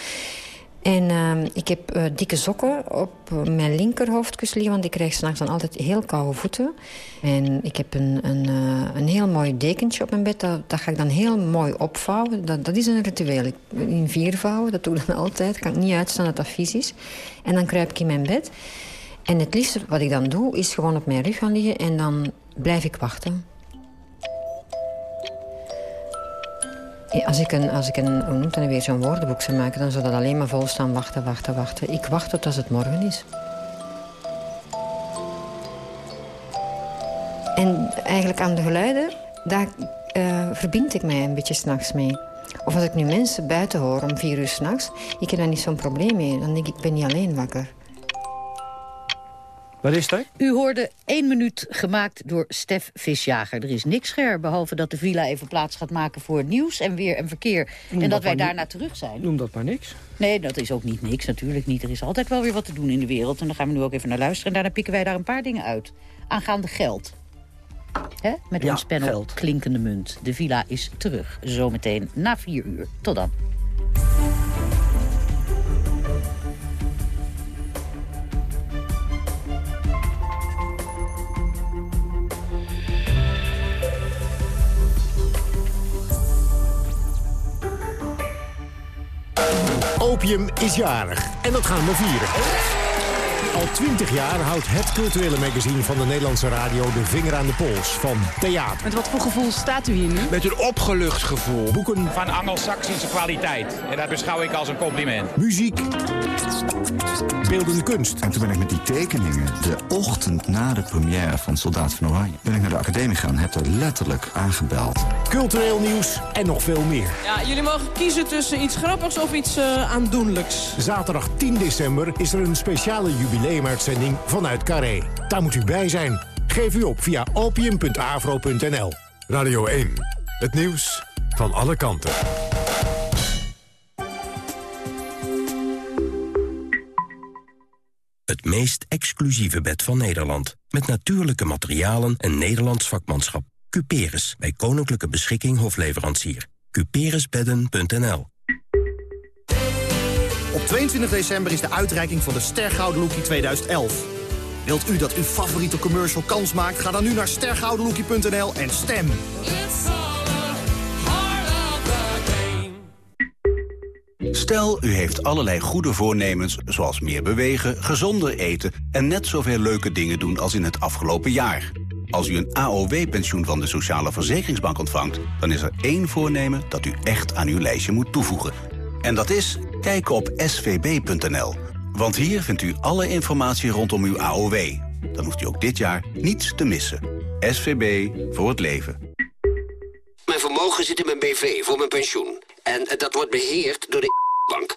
En uh, ik heb uh, dikke sokken op mijn linkerhoofdkussen liggen... want ik krijg s'nachts dan altijd heel koude voeten. En ik heb een, een, uh, een heel mooi dekentje op mijn bed. Dat, dat, ga ik dan heel mooi opvouwen. Dat, dat is een ritueel. Ik, in vier vouwen, dat doe ik dan altijd. kan ik niet uitstaan dat dat vies is. En dan kruip ik in mijn bed. En het liefste wat ik dan doe, is gewoon op mijn rug gaan liggen... en dan blijf ik wachten. Als ik een, als ik een, hoe noemt weer, zo'n woordenboek zou maken... dan zou dat alleen maar vol staan, wachten, wachten, wachten. Ik wacht tot als het morgen is. En eigenlijk aan de geluiden, daar uh, verbind ik mij een beetje s'nachts mee. Of als ik nu mensen buiten hoor om vier uur s'nachts... ik heb daar niet zo'n probleem mee. Dan denk ik, ik ben niet alleen wakker. Wat is dat? U hoorde één minuut gemaakt door Stef Visjager. Er is niks scher, behalve dat de villa even plaats gaat maken voor nieuws en weer en verkeer. Noem en dat, dat wij daarna terug zijn. Noem dat maar niks. Nee, dat is ook niet niks, natuurlijk niet. Er is altijd wel weer wat te doen in de wereld. En daar gaan we nu ook even naar luisteren. En daarna pikken wij daar een paar dingen uit. Aangaande geld. Hè? Met Ja, ons panel geld. Klinkende Munt. De villa is terug. Zometeen na vier uur. Tot dan. Opium is jarig en dat gaan we vieren. Al twintig jaar houdt het culturele magazine van de Nederlandse radio de vinger aan de pols van theater. Met wat voor gevoel staat u hier nu? Met een opgelucht gevoel. Boeken. Van Angelsaksische kwaliteit. En dat beschouw ik als een compliment. Muziek. Beeldende kunst. En toen ben ik met die tekeningen, de ochtend na de première van Soldaat van Oranje... ben ik naar de academie gegaan en heb er letterlijk aangebeld. Cultureel nieuws en nog veel meer. Ja, jullie mogen kiezen tussen iets grappigs of iets uh, aandoenlijks. Zaterdag 10 december is er een speciale jubileumuitzending vanuit Carré. Daar moet u bij zijn. Geef u op via opium.avro.nl. Radio 1, het nieuws van alle kanten. Het meest exclusieve bed van Nederland. Met natuurlijke materialen en Nederlands vakmanschap. Cuperus, bij Koninklijke Beschikking Hofleverancier. Cuperusbedden.nl Op 22 december is de uitreiking van de Stergouden Lookie 2011. Wilt u dat uw favoriete commercial kans maakt? Ga dan nu naar stergoudenlookie.nl en stem. Stel, u heeft allerlei goede voornemens, zoals meer bewegen, gezonder eten... en net zoveel leuke dingen doen als in het afgelopen jaar. Als u een AOW-pensioen van de Sociale Verzekeringsbank ontvangt... dan is er één voornemen dat u echt aan uw lijstje moet toevoegen. En dat is kijken op svb.nl. Want hier vindt u alle informatie rondom uw AOW. Dan hoeft u ook dit jaar niets te missen. SVB voor het leven. Mijn vermogen zit in mijn BV voor mijn pensioen. En eh, dat wordt beheerd door de bank.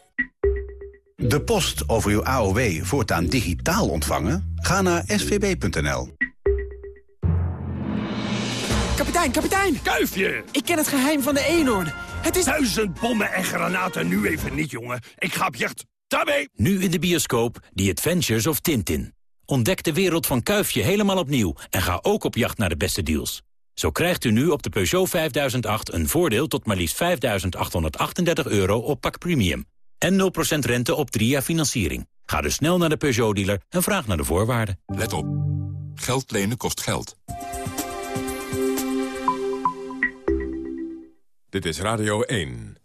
De post over uw AOW voortaan digitaal ontvangen? Ga naar svb.nl. Kapitein, kapitein! Kuifje! Ik ken het geheim van de eenhoorn. Het is... Duizend bommen en granaten nu even niet, jongen. Ik ga op jacht. Daarmee! Nu in de bioscoop The Adventures of Tintin. Ontdek de wereld van Kuifje helemaal opnieuw en ga ook op jacht naar de beste deals. Zo krijgt u nu op de Peugeot 5008 een voordeel tot maar liefst 5.838 euro op pak premium. En 0% rente op 3 jaar financiering. Ga dus snel naar de Peugeot-dealer en vraag naar de voorwaarden. Let op. Geld lenen kost geld. Dit is Radio 1.